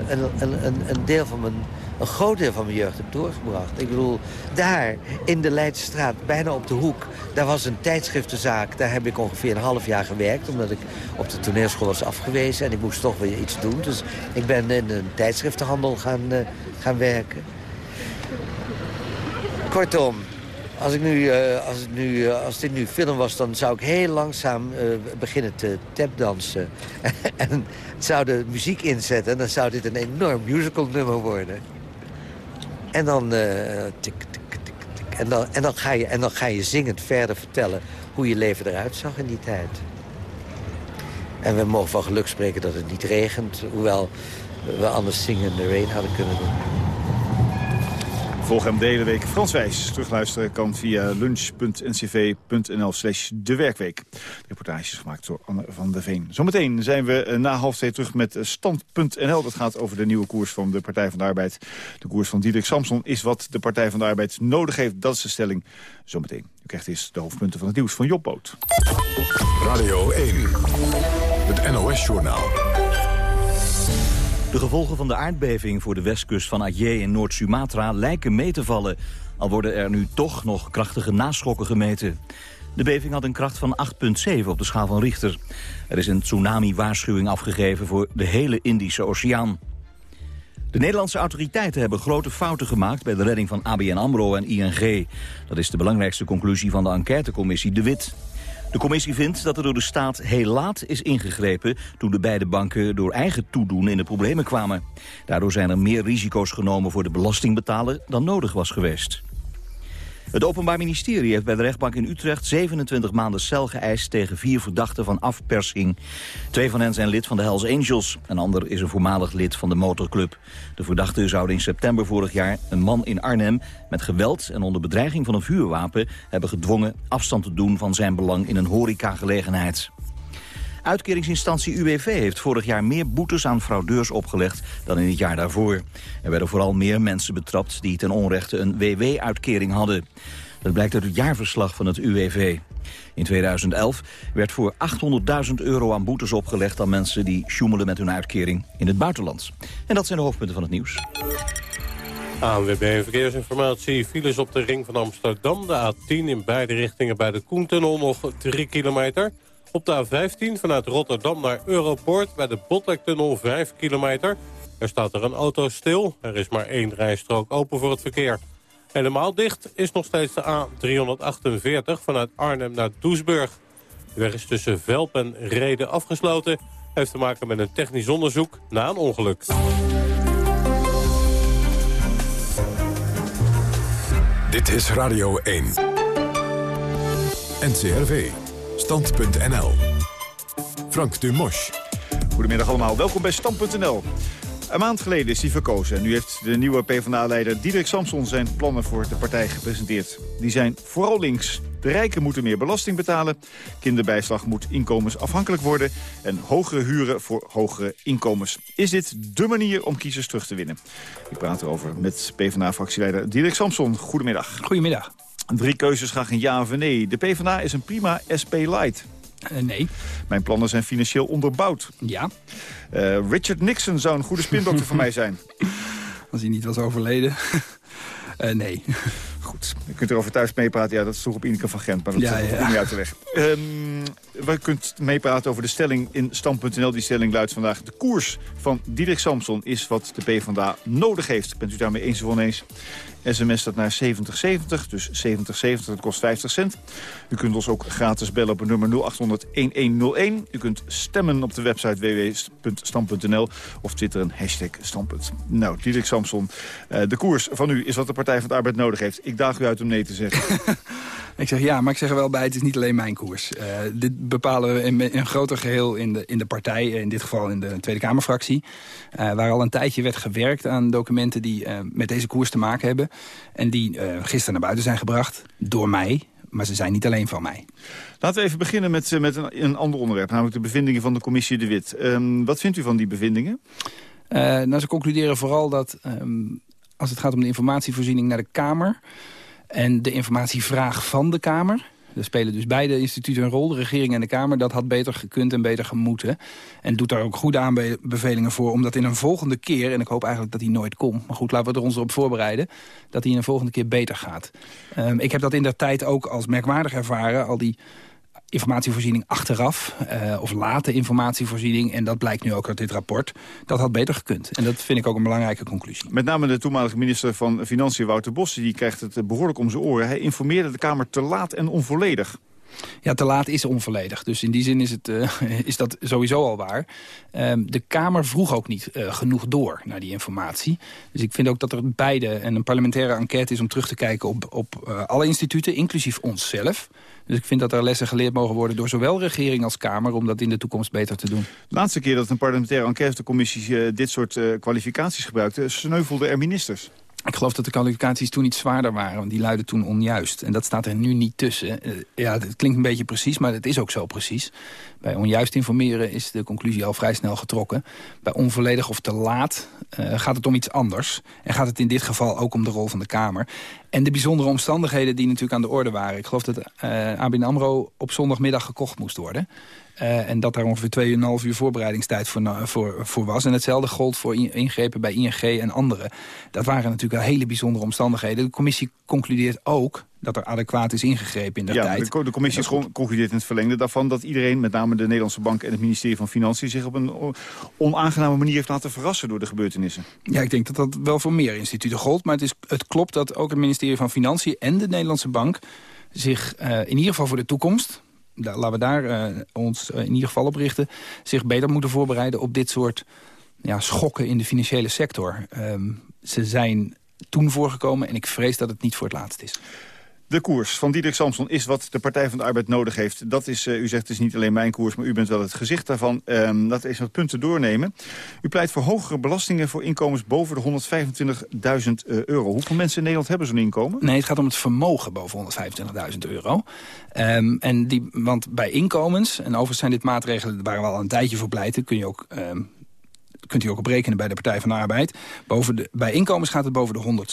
een, een, een deel van mijn een groot deel van mijn jeugd heb doorgebracht. Ik bedoel, daar in de Leidsestraat, bijna op de hoek... daar was een tijdschriftenzaak. Daar heb ik ongeveer een half jaar gewerkt... omdat ik op de toneelschool was afgewezen en ik moest toch weer iets doen. Dus ik ben in een tijdschriftenhandel gaan, uh, gaan werken. Kortom, als, ik nu, uh, als, nu, uh, als dit nu film was, dan zou ik heel langzaam uh, beginnen te tapdansen. en zou de muziek inzetten en dan zou dit een enorm musical nummer worden. En dan, tik, tik, tik, tik. En, dan, en, dan ga je, en dan ga je zingend verder vertellen hoe je leven eruit zag in die tijd. En we mogen van geluk spreken dat het niet regent. Hoewel we anders zingen de rain hadden kunnen doen. Volg hem de hele week Franswijs. Terugluisteren kan via lunch.ncv.nl slash de werkweek. Reportages gemaakt door Anne van der Veen. Zometeen zijn we na half twee terug met stand.nl. Dat gaat over de nieuwe koers van de Partij van de Arbeid. De koers van Diederik Samson is wat de Partij van de Arbeid nodig heeft. Dat is de stelling. Zometeen. U krijgt eerst de hoofdpunten van het nieuws van Job Boot. Radio 1. Het NOS-journaal. De gevolgen van de aardbeving voor de westkust van Aceh en Noord-Sumatra lijken mee te vallen. Al worden er nu toch nog krachtige naschokken gemeten. De beving had een kracht van 8,7 op de schaal van Richter. Er is een tsunami-waarschuwing afgegeven voor de hele Indische Oceaan. De Nederlandse autoriteiten hebben grote fouten gemaakt... bij de redding van ABN AMRO en ING. Dat is de belangrijkste conclusie van de enquêtecommissie De Wit. De commissie vindt dat er door de staat heel laat is ingegrepen... toen de beide banken door eigen toedoen in de problemen kwamen. Daardoor zijn er meer risico's genomen voor de belastingbetaler dan nodig was geweest. Het Openbaar Ministerie heeft bij de rechtbank in Utrecht 27 maanden cel geëist tegen vier verdachten van afpersing. Twee van hen zijn lid van de Hells Angels. Een ander is een voormalig lid van de motorclub. De verdachten zouden in september vorig jaar een man in Arnhem met geweld en onder bedreiging van een vuurwapen hebben gedwongen afstand te doen van zijn belang in een horecagelegenheid. Uitkeringsinstantie UWV heeft vorig jaar meer boetes aan fraudeurs opgelegd dan in het jaar daarvoor. Er werden vooral meer mensen betrapt die ten onrechte een WW-uitkering hadden. Dat blijkt uit het jaarverslag van het UWV. In 2011 werd voor 800.000 euro aan boetes opgelegd aan mensen die sjoemelen met hun uitkering in het buitenland. En dat zijn de hoofdpunten van het nieuws. ANWB Verkeersinformatie. Files op de ring van Amsterdam. De A10 in beide richtingen bij de Koentunnel nog 3 kilometer. Op de A15 vanuit Rotterdam naar Europoort bij de Botlektunnel 5 kilometer. Er staat er een auto stil. Er is maar één rijstrook open voor het verkeer. Helemaal dicht is nog steeds de A348 vanuit Arnhem naar Doesburg. De weg is tussen Velp en Reden afgesloten. Heeft te maken met een technisch onderzoek na een ongeluk. Dit is Radio 1. NCRV. Stand.nl. Frank Dumosch. Goedemiddag allemaal, welkom bij Stand.nl. Een maand geleden is hij verkozen en nu heeft de nieuwe PvdA-leider Diederik Samson zijn plannen voor de partij gepresenteerd. Die zijn vooral links. De rijken moeten meer belasting betalen, kinderbijslag moet inkomensafhankelijk worden en hogere huren voor hogere inkomens. Is dit dé manier om kiezers terug te winnen? Ik praat erover met PvdA-fractieleider Diederik Samson. Goedemiddag. Goedemiddag. Drie keuzes, graag een ja of een nee. De PvdA is een prima SP-light. Uh, nee. Mijn plannen zijn financieel onderbouwd. Ja. Uh, Richard Nixon zou een goede spindokter voor mij zijn. Als hij niet was overleden. uh, nee. goed, je kunt erover thuis meepraten. Ja, dat is toch op Ineke van Gent, maar dat Ja, is ja. niet uit de weg. We kunt meepraten over de stelling in Stam.nl. Die stelling luidt vandaag... de koers van Diederik Samson is wat de PvdA nodig heeft. Bent u daarmee eens of oneens? SMS staat naar 7070, dus 7070, dat kost 50 cent. U kunt ons ook gratis bellen op nummer 0800-1101. U kunt stemmen op de website www.stam.nl of twitteren hashtag standpunt. Nou, Diederik Samson, eh, de koers van u is wat de Partij van de Arbeid nodig heeft. Ik daag u uit om nee te zeggen. Ik zeg ja, maar ik zeg er wel bij, het is niet alleen mijn koers. Eh, dit bepalen we in een groter geheel in de, in de partij, in dit geval in de Tweede Kamerfractie. eh, waar al een tijdje werd gewerkt aan documenten die eh, met deze koers te maken hebben. En die gisteren naar buiten zijn gebracht door mij, maar ze zijn niet alleen van mij. Laten we even beginnen met, met een, een ander onderwerp, namelijk de bevindingen van de commissie De Wit. Ehm, wat vindt u van die bevindingen? Nou, ze concluderen vooral dat ehm, als het gaat om de informatievoorziening naar de Kamer... en de informatievraag van de Kamer... Er spelen dus beide instituten een rol, de regering en de Kamer. Dat had beter gekund en beter gemoeten. En doet daar ook goede aanbevelingen voor om dat in een volgende keer... en ik hoop eigenlijk dat die nooit komt, maar goed, laten we er ons op voorbereiden... dat die in een volgende keer beter gaat. Ehm, ik heb dat in der tijd ook als merkwaardig ervaren, al die informatievoorziening achteraf, eh, of late informatievoorziening... en dat blijkt nu ook uit dit rapport, dat had beter gekund. En dat vind ik ook een belangrijke conclusie. Met name de toenmalige minister van Financiën, Wouter Bos... die krijgt het eh, behoorlijk om zijn oren. Hij informeerde de Kamer te laat en onvolledig. Ja, te laat is onvolledig. Dus in die zin is, het, eh, is dat sowieso al waar. Ehm, de Kamer vroeg ook niet eh, genoeg door naar die informatie. Dus ik vind ook dat er beide en een parlementaire enquête is... om terug te kijken op, op alle instituten, inclusief onszelf. Dus ik vind dat er lessen geleerd mogen worden... door zowel regering als Kamer om dat in de toekomst beter te doen. De laatste keer dat een parlementaire enquêtecommissie eh, dit soort eh, kwalificaties gebruikte... sneuvelden er ministers. Ik geloof dat de kwalificaties toen iets zwaarder waren, want die luiden toen onjuist. En dat staat er nu niet tussen. Eh, ja, het klinkt een beetje precies, maar het is ook zo precies. Bij onjuist informeren is de conclusie al vrij snel getrokken. Bij onvolledig of te laat gaat het om iets anders. En gaat het in dit geval ook om de rol van de Kamer. En de bijzondere omstandigheden die natuurlijk aan de orde waren. Ik geloof dat eh ABN AMRO op zondagmiddag gekocht moest worden. Eh, en dat daar ongeveer 2,5 uur voorbereidingstijd voor, voor, voor was. En hetzelfde gold voor in- ingrepen bij ING en anderen. Dat waren natuurlijk hele bijzondere omstandigheden. De commissie concludeert ook dat er adequaat is ingegrepen in de Ja, tijd. de, de commissie con- concludeert in het verlengde daarvan... dat iedereen, met name de Nederlandse Bank en het ministerie van Financiën... zich op een onaangename manier heeft laten verrassen door de gebeurtenissen. Ja, ik denk dat dat wel voor meer instituten gold. Maar het, is, het klopt dat ook het ministerie van Financiën en de Nederlandse Bank... zich eh, in ieder geval voor de toekomst... daar- laten we daar eh, ons eh, in ieder geval op richten... zich beter moeten voorbereiden op dit soort ja, schokken in de financiële sector. Ehm, ze zijn toen voorgekomen en ik vrees dat het niet voor het laatst is. De koers van Diederik Samson is wat de Partij van de Arbeid nodig heeft. Dat is, eh, u zegt, het is niet alleen mijn koers, maar u bent wel het gezicht daarvan. We eens wat punten doornemen. U pleit voor hogere belastingen voor inkomens boven de 125.000 eh, euro. Hoeveel mensen in Nederland hebben zo'n inkomen? Nee, het gaat om het vermogen boven 125.000 euro. Ehm, en die, want bij inkomens, en overigens zijn dit maatregelen waar we al een tijdje voor pleiten... kun je ook... ehm, kunt u ook op rekenen bij de Partij van de Arbeid. Boven de, bij inkomens gaat het boven de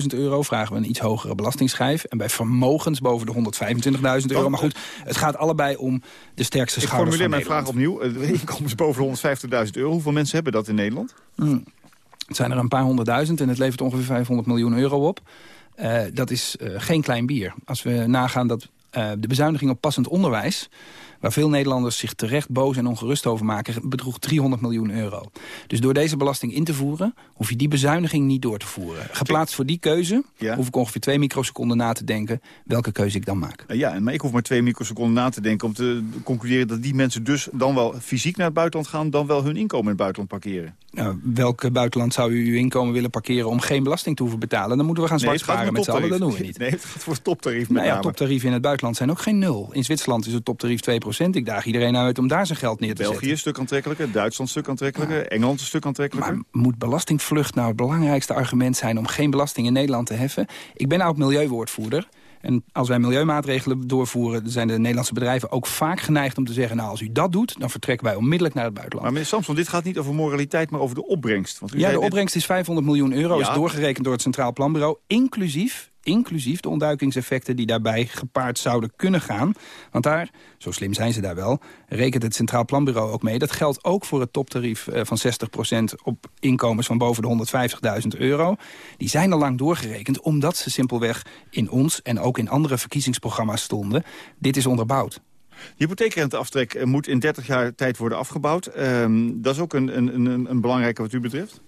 150.000 euro. Vragen we een iets hogere belastingsschijf. En bij vermogens boven de 125.000 euro. Maar goed, het gaat allebei om de sterkste Ik schouders formuleer van mijn vraag opnieuw. Eh, De inkomens boven de 150.000 euro. Hoeveel mensen hebben dat in Nederland? Hmm. Het zijn er een paar honderdduizend en het levert ongeveer 500 miljoen euro op. Eh, dat is eh, geen klein bier. Als we nagaan dat de bezuiniging op passend onderwijs... waar veel Nederlanders zich terecht boos en ongerust over maken... bedroeg 300 miljoen euro. Dus door deze belasting in te voeren... hoef je die bezuiniging niet door te voeren. Geplaatst voor die keuze Ja. hoef ik ongeveer twee microseconden na te denken... welke keuze ik dan maak. Eh, Ja, maar ik hoef maar twee microseconden na te denken... om te concluderen dat die mensen dus dan wel fysiek naar het buitenland gaan... dan wel hun inkomen in het buitenland parkeren. Nou, welk buitenland zou u uw inkomen willen parkeren... om geen belasting te hoeven betalen? Dan moeten we gaan zwart sparen met z'n allen. Dat doen we niet. Nee, het gaat voor het toptarief met Nou ja, name. toptarieven in het buitenland zijn ook geen nul. In Zwitserland is het toptarief 2%. Ik daag iedereen uit om daar zijn geld neer te België zetten. een stuk aantrekkelijker, Duitsland een stuk aantrekkelijker... Engeland een stuk aantrekkelijker. Maar moet belastingvlucht nou het belangrijkste argument zijn... om geen belasting in Nederland te heffen? Ik ben oud milieuwoordvoerder. En als wij milieumaatregelen doorvoeren... zijn de Nederlandse bedrijven ook vaak geneigd om te zeggen... nou, als u dat doet, dan vertrekken wij onmiddellijk naar het buitenland. Maar meneer Samson, dit gaat niet over moraliteit, maar over de opbrengst. Want u Ja, de opbrengst is 500 miljoen euro. Ja. Is doorgerekend door het Centraal Planbureau. Inclusief inclusief de ontduikingseffecten die daarbij gepaard zouden kunnen gaan. Want daar, zo slim zijn ze daar wel, rekent het Centraal Planbureau ook mee. Dat geldt ook voor het toptarief eh, van 60% op inkomens van boven de 150.000 euro. Die zijn al lang doorgerekend omdat ze simpelweg in ons en ook in andere verkiezingsprogramma's stonden. Dit is onderbouwd. De hypotheekrenteaftrek eh, moet in 30 jaar tijd worden afgebouwd. Ehm, dat is ook een, een, een, een belangrijke wat u betreft?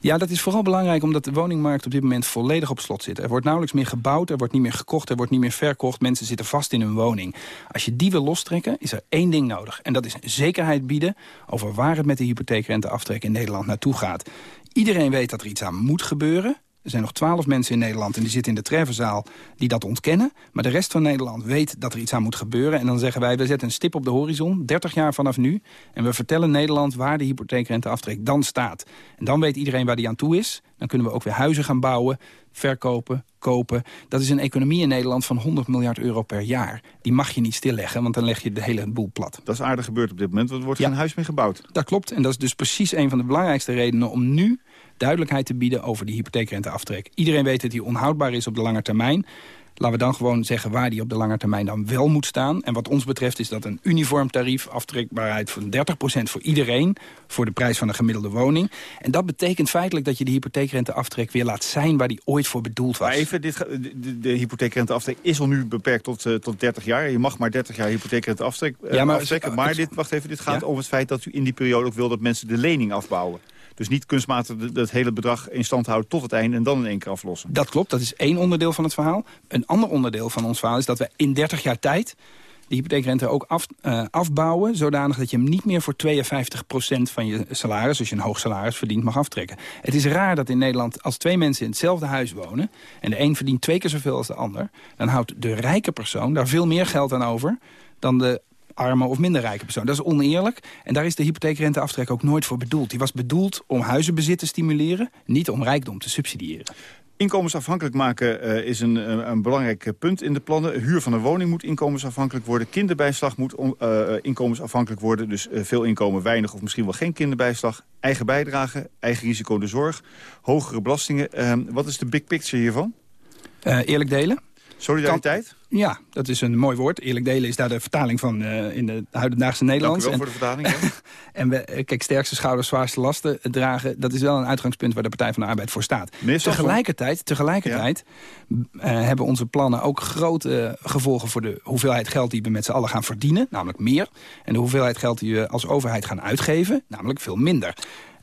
Ja, dat is vooral belangrijk omdat de woningmarkt op dit moment volledig op slot zit. Er wordt nauwelijks meer gebouwd, er wordt niet meer gekocht, er wordt niet meer verkocht. Mensen zitten vast in hun woning. Als je die wil lostrekken, is er één ding nodig. En dat is zekerheid bieden over waar het met de hypotheekrenteaftrek in Nederland naartoe gaat. Iedereen weet dat er iets aan moet gebeuren. Er zijn nog twaalf mensen in Nederland en die zitten in de Treffenzaal die dat ontkennen. Maar de rest van Nederland weet dat er iets aan moet gebeuren. En dan zeggen wij, we zetten een stip op de horizon, 30 jaar vanaf nu. En we vertellen Nederland waar de hypotheekrenteaftrek dan staat. En dan weet iedereen waar die aan toe is. Dan kunnen we ook weer huizen gaan bouwen, verkopen, kopen. Dat is een economie in Nederland van 100 miljard euro per jaar. Die mag je niet stilleggen, want dan leg je de hele boel plat. Dat is aardig gebeurd op dit moment, want er wordt geen huis meer gebouwd. Dat klopt, en dat is dus precies een van de belangrijkste redenen om nu duidelijkheid te bieden over die hypotheekrenteaftrek. Iedereen weet dat die onhoudbaar is op de lange termijn. Laten we dan gewoon zeggen waar die op de lange termijn dan wel moet staan. En wat ons betreft is dat een uniform tarief, aftrekbaarheid van 30% voor iedereen... voor de prijs van een gemiddelde woning. En dat betekent feitelijk dat je de hypotheekrenteaftrek weer laat zijn... waar die ooit voor bedoeld was. Maar even, dit, de, de hypotheekrenteaftrek is al nu beperkt tot, uh, tot 30 jaar. Je mag maar 30 jaar hypotheekrenteaftrek uh, ja, maar, aftrekken. Maar dit, wacht even, dit gaat ja? over het feit dat u in die periode ook wil... dat mensen de lening afbouwen. Dus niet kunstmatig het hele bedrag in stand houden tot het einde... en dan in één keer aflossen. Dat klopt, dat is één onderdeel van het verhaal. Een ander onderdeel van ons verhaal is dat we in 30 jaar tijd de hypotheekrente ook af, uh, afbouwen... zodanig dat je hem niet meer voor 52% van je salaris... als je een hoog salaris verdient, mag aftrekken. Het is raar dat in Nederland als twee mensen in hetzelfde huis wonen... en de een verdient twee keer zoveel als de ander... dan houdt de rijke persoon daar veel meer geld aan over... dan de arme of minder rijke persoon. Dat is oneerlijk. En daar is de hypotheekrenteaftrek ook nooit voor bedoeld. Die was bedoeld om huizenbezit te stimuleren, niet om rijkdom te subsidiëren. Inkomensafhankelijk maken uh, is een, een, belangrijk punt in de plannen. Huur van een woning moet inkomensafhankelijk worden. Kinderbijslag moet uh, inkomensafhankelijk worden. Dus uh, veel inkomen, weinig of misschien wel geen kinderbijslag. Eigen bijdrage, eigen risico de zorg. Hogere belastingen. wat is de big picture hiervan? eerlijk delen. Solidariteit? Ja, dat is een mooi woord. Eerlijk delen is daar de vertaling van uh, in het huidendaagse Nederlands. Dank u wel en, voor de vertaling. en we, eh, kijk, sterkste schouders, zwaarste lasten dragen... dat is wel een uitgangspunt waar de Partij van de Arbeid voor staat. tegelijkertijd tegelijkertijd ja. uh, hebben onze plannen ook grote gevolgen... voor de hoeveelheid geld die we met z'n allen gaan verdienen, namelijk meer. En de hoeveelheid geld die we als overheid gaan uitgeven, namelijk veel minder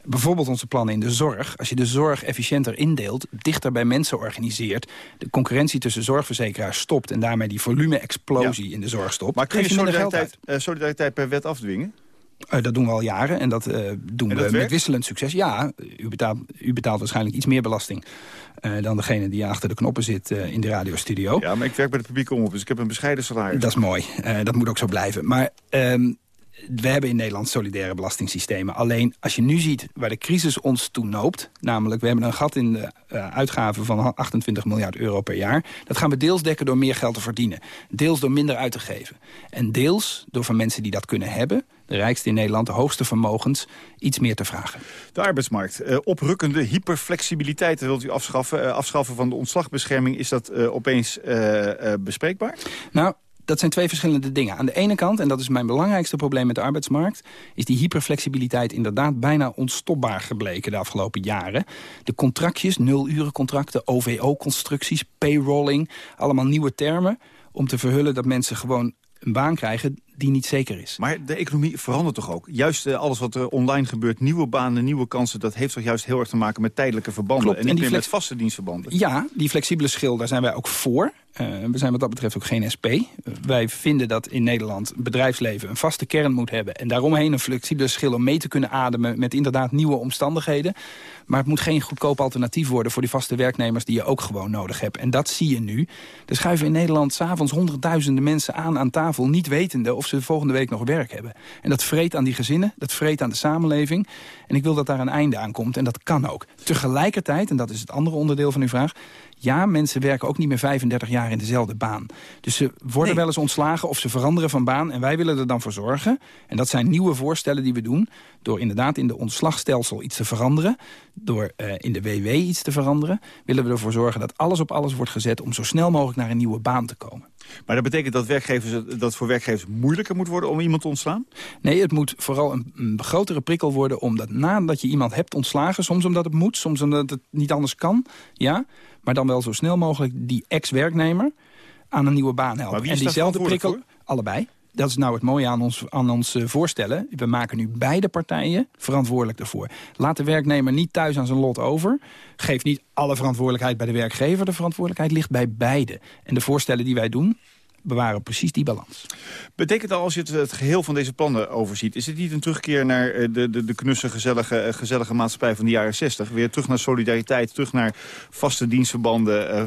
bijvoorbeeld onze plannen in de zorg. Als je de zorg efficiënter indeelt, dichter bij mensen organiseert... de concurrentie tussen zorgverzekeraars stopt... en daarmee die volume-explosie in de zorg stopt... Maar kun je, je solidariteit, uh, solidariteit per wet afdwingen? Uh, dat doen we al jaren en dat uh, doen we met wisselend succes. Ja, u betaalt, u betaalt waarschijnlijk iets meer belasting... Uh, dan degene die achter de knoppen zit in de radiostudio. Ja, maar ik werk bij de publieke omroep, dus ik heb een bescheiden salaris. Dat is mooi. dat moet ook zo blijven. Maar ehm, we hebben in Nederland solidaire belastingssystemen. Alleen als je nu ziet waar de crisis ons toe noopt... namelijk we hebben een gat in de uh, uitgaven van 28 miljard euro per jaar... dat gaan we deels dekken door meer geld te verdienen. Deels door minder uit te geven. En deels door van mensen die dat kunnen hebben... de rijkste in Nederland, de hoogste vermogens, iets meer te vragen. De arbeidsmarkt. Uh, oprukkende hyperflexibiliteit wilt u afschaffen. Uh, afschaffen van de ontslagbescherming, is dat opeens bespreekbaar? Nou, dat zijn twee verschillende dingen. Aan de ene kant, en dat is mijn belangrijkste probleem met de arbeidsmarkt... is die hyperflexibiliteit inderdaad bijna onstopbaar gebleken de afgelopen jaren. De contractjes, nulurencontracten, OVO-constructies, payrolling... allemaal nieuwe termen om te verhullen dat mensen gewoon een baan krijgen die niet zeker is. Maar de economie verandert toch ook? Juist uh, alles wat er online gebeurt, nieuwe banen, nieuwe kansen... dat heeft toch juist heel erg te maken met tijdelijke verbanden... Klopt. en niet en meer met vaste dienstverbanden? Ja, die flexibele schil, daar zijn wij ook voor. Uh, we zijn wat dat betreft ook geen SP. Uh, wij vinden dat in Nederland bedrijfsleven een vaste kern moet hebben... en daaromheen een flexibele schil om mee te kunnen ademen... met inderdaad nieuwe omstandigheden. Maar het moet geen goedkoop alternatief worden... voor die vaste werknemers die je ook gewoon nodig hebt. En dat zie je nu. Er schuiven in Nederland s'avonds honderdduizenden mensen aan aan tafel... niet wetende of ze volgende week nog werk hebben. En dat vreet aan die gezinnen, dat vreet aan de samenleving. En ik wil dat daar een einde aan komt en dat kan ook. Tegelijkertijd, en dat is het andere onderdeel van uw vraag... Ja, mensen werken ook niet meer 35 jaar in dezelfde baan. Dus ze worden wel eens ontslagen of ze veranderen van baan. En wij willen er dan voor zorgen. En dat zijn nieuwe voorstellen die we doen. Door inderdaad in de ontslagstelsel iets te veranderen. Door uh, in de WW iets te veranderen. Willen we ervoor zorgen dat alles op alles wordt gezet... om zo snel mogelijk naar een nieuwe baan te komen. Maar dat betekent dat, werkgevers, dat voor werkgevers moeilijker moet worden om iemand te ontslaan? Nee, het moet vooral een, een grotere prikkel worden... omdat nadat je iemand hebt ontslagen, soms omdat het moet... soms omdat het niet anders kan, ja... maar dan wel zo snel mogelijk die ex-werknemer aan een nieuwe baan helpen. En diezelfde prikkel, voor? allebei. Dat is nou het mooie aan ons, aan ons uh, voorstellen. We maken nu beide partijen verantwoordelijk ervoor. Laat de werknemer niet thuis aan zijn lot over. Geef niet alle verantwoordelijkheid bij de werkgever. De verantwoordelijkheid ligt bij beide. En de voorstellen die wij doen, bewaren precies die balans. Betekent dat als je het, het, geheel van deze plannen overziet... is het niet een terugkeer naar uh, de, de, de knusse, gezellige, uh, gezellige maatschappij van de jaren 60? Weer terug naar solidariteit, terug naar vaste dienstverbanden... Uh,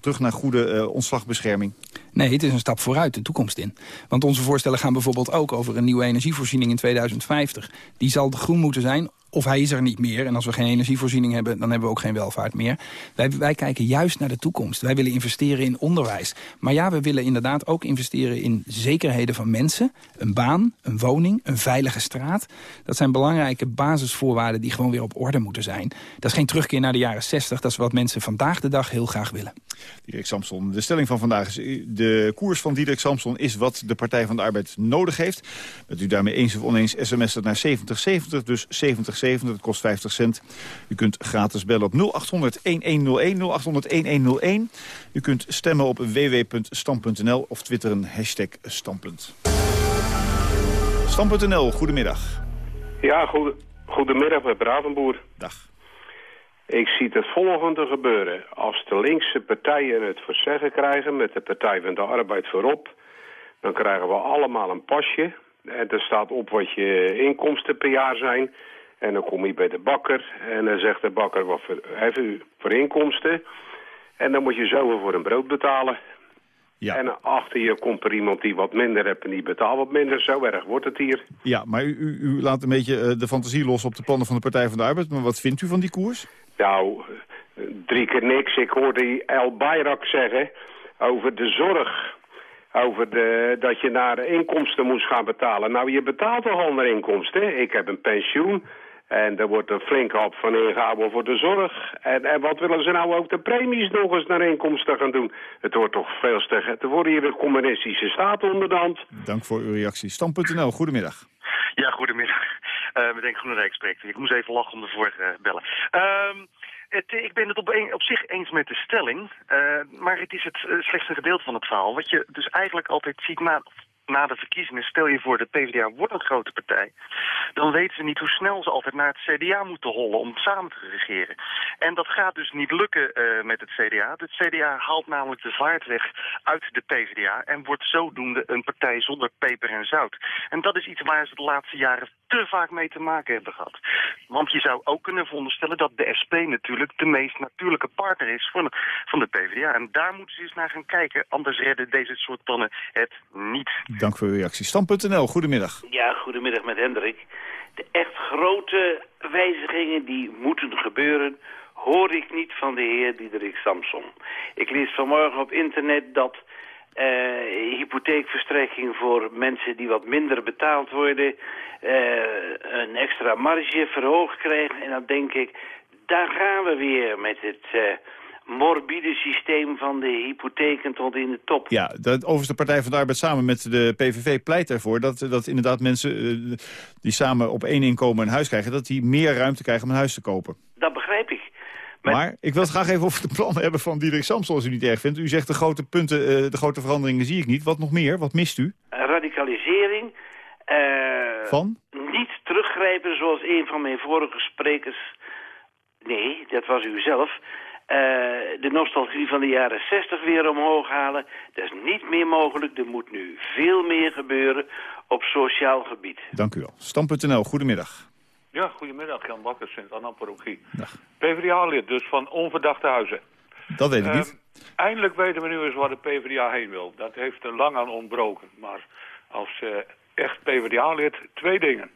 terug naar goede ontslagbescherming? Nee, het is een stap vooruit de toekomst in. Want onze voorstellen gaan bijvoorbeeld ook over een nieuwe energievoorziening in 2050. Die zal groen moeten zijn of hij is er niet meer. En als we geen energievoorziening hebben, dan hebben we ook geen welvaart meer. Wij, wij kijken juist naar de toekomst. Wij willen investeren in onderwijs. Maar ja, we willen inderdaad ook investeren in zekerheden van mensen. Een baan, een woning, een veilige straat. Dat zijn belangrijke basisvoorwaarden die gewoon weer op orde moeten zijn. Dat is geen terugkeer naar de jaren 60. Dat is wat mensen vandaag de dag heel graag willen. Diederik Samson, de stelling van vandaag is... de koers van Diederik Samson is wat de Partij van de Arbeid nodig heeft. Bent u daarmee eens of oneens, sms het naar 7070, dus 7070, dat kost 50 cent. U kunt gratis bellen op 0800-1101, 0800-1101. U kunt stemmen op www.stam.nl of twitteren hashtag standpunt. Stam.nl, goedemiddag. Ja, goed, goedemiddag met Bravenboer. Dag. Ik zie het volgende gebeuren. Als de linkse partijen het voor zeggen krijgen met de Partij van de Arbeid voorop... dan krijgen we allemaal een pasje. En er staat op wat je inkomsten per jaar zijn. En dan kom je bij de bakker en dan zegt de bakker wat voor, heeft u voor inkomsten. En dan moet je zoveel voor een brood betalen. Ja. En achter je komt er iemand die wat minder heeft en die betaalt wat minder. Zo erg wordt het hier. Ja, maar u, u, u laat een beetje uh, de fantasie los op de plannen van de Partij van de Arbeid. Maar wat vindt u van die koers? Nou, drie keer niks. Ik hoorde El Bayrak zeggen over de zorg. Over de, dat je naar inkomsten moest gaan betalen. Nou, je betaalt toch al naar inkomsten. Ik heb een pensioen. En er wordt een flinke hap van ingehouden voor de zorg. En, en wat willen ze nou ook de premies nog eens naar inkomsten gaan doen? Het wordt toch veel te. Er worden hier de communistische staat onder de hand. Dank voor uw reactie. Stam.nl, goedemiddag. Ja, goedemiddag. Uh, met Henk Groenendijk spreekt. Ik moest even lachen om de vorige bellen. Uh, het, ik ben het op, een, op, zich eens met de stelling, uh, maar het is het uh, slechtste gedeelte van het verhaal. Wat je dus eigenlijk altijd ziet na, na de verkiezingen, stel je voor de PvdA wordt een grote partij, dan weten ze niet hoe snel ze altijd naar het CDA moeten hollen om samen te regeren. En dat gaat dus niet lukken uh, met het CDA. Het CDA haalt namelijk de vaart weg uit de PvdA en wordt zodoende een partij zonder peper en zout. En dat is iets waar ze de laatste jaren te vaak mee te maken hebben gehad. Want je zou ook kunnen veronderstellen dat de SP natuurlijk de meest natuurlijke partner is van van de PvdA. En daar moeten ze eens naar gaan kijken, anders redden deze soort plannen het niet. Dank voor uw reactie. Stam.nl, goedemiddag. Ja, goedemiddag met Hendrik. De echt grote wijzigingen die moeten gebeuren... hoor ik niet van de heer Diederik Samson. Ik lees vanmorgen op internet dat uh, hypotheekverstrekking voor mensen die wat minder betaald worden... Uh, een extra marge verhoogd krijgen. En dan denk ik, daar gaan we weer met het... Uh, morbide systeem van de hypotheken tot in de top. Ja, dat, overigens de Partij van de Arbeid samen met de PVV pleit ervoor... dat, dat inderdaad mensen uh, die samen op één inkomen een huis krijgen... dat die meer ruimte krijgen om een huis te kopen. Dat begrijp ik. Maar, maar ik wil het graag even over de plannen hebben van Diederik Samson... als u niet erg vindt. U zegt de grote punten, uh, de grote veranderingen zie ik niet. Wat nog meer? Wat mist u? Radicalisering. Uh, van? Niet teruggrijpen zoals een van mijn vorige sprekers... Nee, dat was u zelf uh, de nostalgie van de jaren 60 weer omhoog halen. Dat is niet meer mogelijk. Er moet nu veel meer gebeuren op sociaal gebied. Dank u wel. Stam.nl, goedemiddag. Ja, goedemiddag. Jan Bakker, Sint-Anna-parochie. PvdA-lid, dus van onverdachte huizen. Dat weet ik uh, niet. Eindelijk weten we nu eens waar de PvdA heen wil. Dat heeft er lang aan ontbroken. Maar als uh, echt PvdA-lid, twee dingen.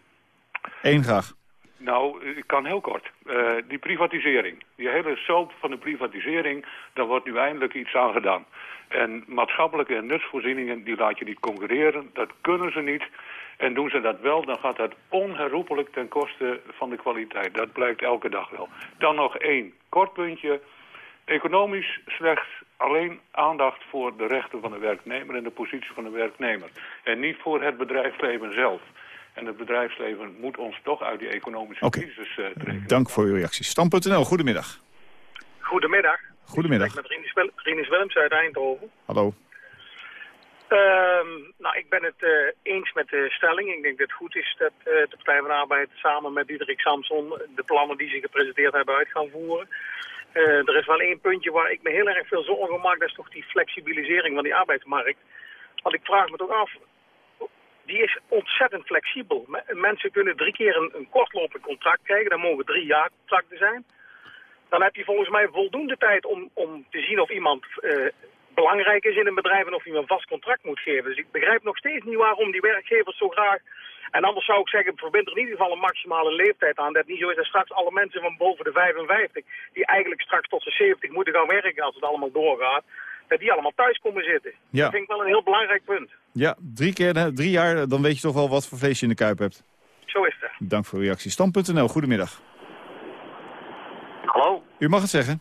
Eén graag. Nou, ik kan heel kort. Eh, die privatisering, die hele soap van de privatisering, daar wordt nu eindelijk iets aan gedaan. En maatschappelijke en nutsvoorzieningen, die laat je niet concurreren. Dat kunnen ze niet. En doen ze dat wel, dan gaat dat onherroepelijk ten koste van de kwaliteit. Dat blijkt elke dag wel. Dan nog één kort puntje. Economisch slechts alleen aandacht voor de rechten van de werknemer en de positie van de werknemer. En niet voor het bedrijfsleven zelf. En het bedrijfsleven moet ons toch uit die economische crisis uh, trekken. Dank voor uw reactie. Stam.nl, goedemiddag. Goedemiddag. Goedemiddag. Ik ben met Rinus, Wil Rinus Willems uit Eindhoven. Hallo. Ehm, nou, ik ben het eh, eens met de stelling. Ik denk dat het goed is dat eh, de Partij van de Arbeid samen met Diederik Samson de plannen die ze gepresenteerd hebben uit gaan voeren. Eh, er is wel één puntje waar ik me heel erg veel zorgen maak. Dat is toch die flexibilisering van die arbeidsmarkt. Want ik vraag me toch af, die is ontzettend flexibel. Mensen kunnen drie keer een, een kortlopend contract krijgen. Dat mogen drie jaar contracten zijn. Dan heb je volgens mij voldoende tijd om, om te zien of iemand eh, belangrijk is in een bedrijf en of hem een vast contract moet geven. Dus ik begrijp nog steeds niet waarom die werkgevers zo graag... En anders zou ik zeggen, verbind er in ieder geval een maximale leeftijd aan. Dat niet zo is dat straks alle mensen van boven de 55... die eigenlijk straks tot ze 70 moeten gaan werken als het allemaal doorgaat... dat die allemaal thuis komen zitten. Ja. Dat vind ik wel een heel belangrijk punt. Ja, drie, keer, drie jaar, dan weet je toch wel wat voor vlees je in de kuip hebt. Zo is het. Dank voor uw reactie. Stam.nl, goedemiddag. Hallo? U mag het zeggen.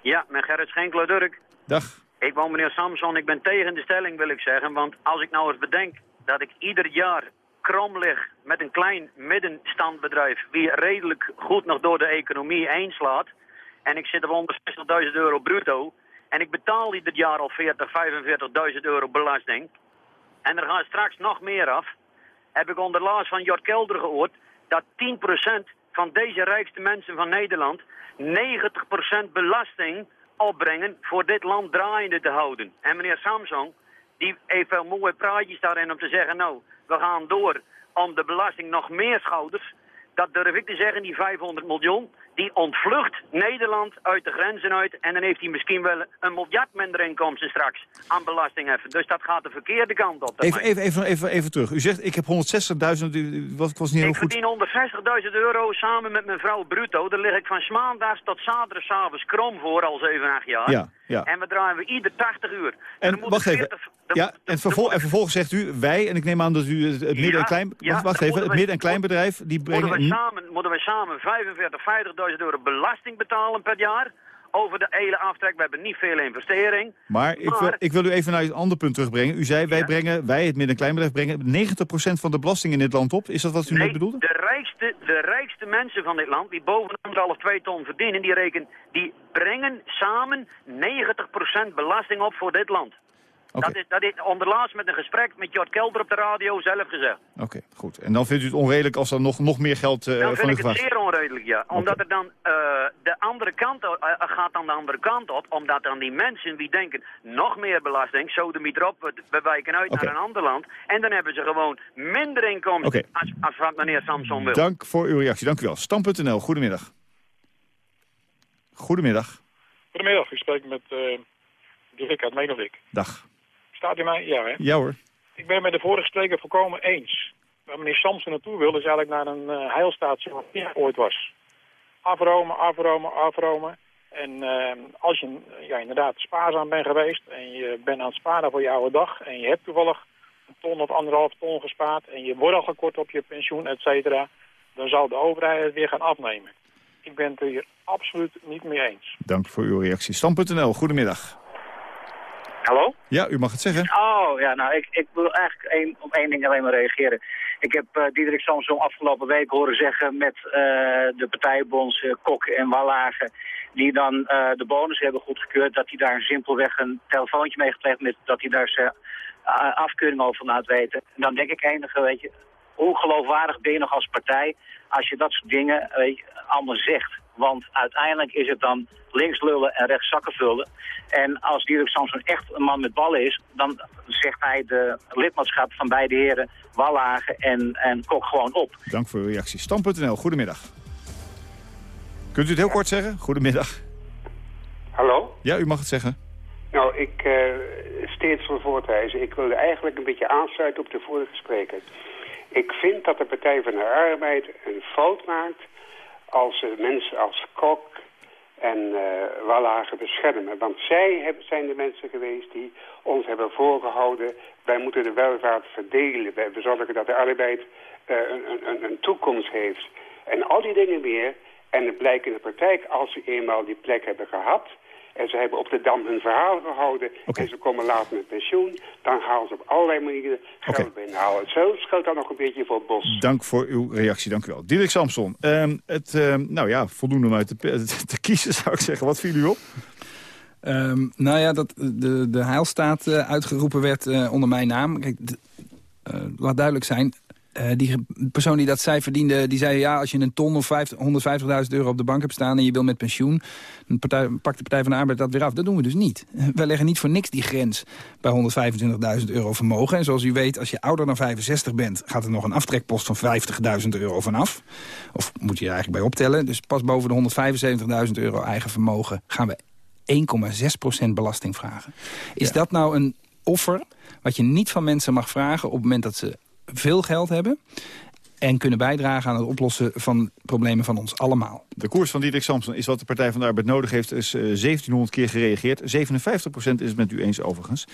Ja, met Gerrit Schenkler Durk. Dag. Ik woon meneer Samson, ik ben tegen de stelling wil ik zeggen. Want als ik nou eens bedenk dat ik ieder jaar krom lig met een klein middenstandbedrijf... wie redelijk goed nog door de economie heen slaat... en ik zit op 160.000 euro bruto... en ik betaal ieder jaar al 40, 45.000 euro belasting... en er gaat straks nog meer af... heb ik onder laatst van Jort Kelder gehoord... dat 10% van deze rijkste mensen van Nederland... 90% belasting opbrengen voor dit land draaiende te houden. En meneer Samsung, die heeft wel mooie praatjes daarin om te zeggen... nou, we gaan door om de belasting nog meer schouders. Dat durf ik te zeggen, die 500 miljoen, die ontvlucht Nederland uit de grenzen uit. En dan heeft hij misschien wel een miljard minder inkomsten straks aan belastingheffen. Dus dat gaat de verkeerde kant op. Even, even, even, even, even terug. U zegt, ik heb 160.000, u- wat was niet heel Ik goed. verdien 160.000 euro samen met mijn vrouw bruto. Daar lig ik van maandags tot zaterdag s'avonds krom voor al 7, 8 jaar. Ja, ja. En we draaien we ieder 80 uur. En wacht even. Ja, en, vervol en vervolgens zegt u, wij, en ik neem aan dat u het, midden- en klein... ja, wacht, even, het midden- en kleinbedrijf, die Moeten we, samen, moeten we samen 45, 50.000 euro belasting betalen per jaar? Over de hele aftrek. We hebben niet veel investering. Maar ik wil, ik wil u even naar een ander punt terugbrengen. U zei, wij, brengen, wij het midden- en kleinbedrijf, brengen 90% van de belasting in dit land op. Is dat wat u net Nee, bedoelde? de rijkste, de rijkste mensen van dit land, die boven anderhalf, twee ton verdienen, die, reken, die brengen samen 90% belasting op voor dit land. Dat is, dat is onderlaatst met een gesprek met Jort Kelder op de radio zelf gezegd. Oké, goed. En dan vindt u het onredelijk als er nog, nog meer geld eh Dan van u vind ik het zeer onredelijk, ja. Omdat er dan eh, de andere kant eh, gaat dan de andere kant op. Omdat dan die mensen die denken, nog meer belasting, zo de erop, we- we wijken uit naar een ander land. En dan hebben ze gewoon minder inkomsten Oké. als, als wat meneer Samson wil. Dank voor uw reactie. Dank u wel. Stam.nl, goedemiddag. Goedemiddag. Goedemiddag, ik spreek met uh, Dirk uit Menelwijk. Dag. Staat u mij? Ja, hè? Ja hoor. Ik ben met de vorige spreker volkomen eens. Waar meneer Samson naartoe wil, is eigenlijk naar een uh, heilstaat zoals het ooit was. Afromen, afromen, afromen. En uh, als je ja, inderdaad spaarzaam bent geweest en je bent aan het sparen voor je oude dag... en je hebt toevallig een ton of anderhalf ton gespaard... en je wordt al gekort op je pensioen, et cetera... dan zal de overheid het weer gaan afnemen. Ik ben het hier absoluut niet mee eens. Dank voor uw reactie. Stam.nl, goedemiddag. Hallo? Ja, u mag het zeggen. Oh, ja, nou, ik, ik wil eigenlijk één, op één ding alleen maar reageren. Ik heb uh, Diederik Samson afgelopen week horen zeggen met uh, de partijbonds uh, Kok en Wallagen... die dan de bonus hebben goedgekeurd, dat hij daar simpelweg een telefoontje mee gepleegd met dat hij daar zijn afkeuring over laat weten. En dan denk ik enige, weet je, hoe geloofwaardig ben je nog als partij als je dat soort dingen weet je, allemaal zegt. Want uiteindelijk is het dan links lullen en rechts zakken vullen. En als Dirk Samson echt een man met ballen is, dan zegt hij de lidmaatschap van beide heren, Wallagen en, en Kok gewoon op. Dank voor uw reactie. Stam.nl, goedemiddag. Kunt u het heel kort zeggen? Goedemiddag. Hallo? Ja, u mag het zeggen. Nou, ik uh, steeds van voortwijzen. Ik wilde eigenlijk een beetje aansluiten op de vorige spreker. Ik vind dat de Partij van de Arbeid een fout maakt als uh, mensen als Kok en uh, Wallagen beschermen. Want zij hebben, zijn de mensen geweest die ons hebben voorgehouden... wij moeten de welvaart verdelen. Wij zorgen dat de arbeid uh, een, een, een toekomst heeft. En al die dingen meer. En het blijkt in de praktijk, als ze eenmaal die plek hebben gehad... En ze hebben op de Dam hun verhaal gehouden. En ze komen later met pensioen. Dan halen ze op allerlei manieren geld okay. binnenhalen. Zo schuilt dan nog een beetje voor het bos. Dank voor uw reactie, dank u wel. Dirk Samson, um, het, um, nou ja, voldoende om uit te, te, kiezen zou ik zeggen. Wat viel u op? Um, nou ja, dat de, de heilstaat uh, uitgeroepen werd uh, onder mijn naam. Kijk, uh, laat duidelijk zijn, uh, die persoon die dat zei verdiende, die zei... ja, als je een ton of 150.000 euro op de bank hebt staan... en je wil met pensioen, dan partij, pakt de Partij van de Arbeid dat weer af. Dat doen we dus niet. Wij leggen niet voor niks die grens bij 125.000 euro vermogen. En zoals u weet, als je ouder dan 65 bent... gaat er nog een aftrekpost van 50.000 euro vanaf. Of moet je er eigenlijk bij optellen. Dus pas boven de 175.000 euro eigen vermogen... gaan we 1,6% belasting vragen. Is ja. dat nou een offer wat je niet van mensen mag vragen... op het moment dat ze veel geld hebben en kunnen bijdragen aan het oplossen van problemen van ons allemaal. De koers van Diederik Samson is wat de Partij van de Arbeid nodig heeft. is uh, 1700 keer gereageerd. 57 procent is het met u eens overigens.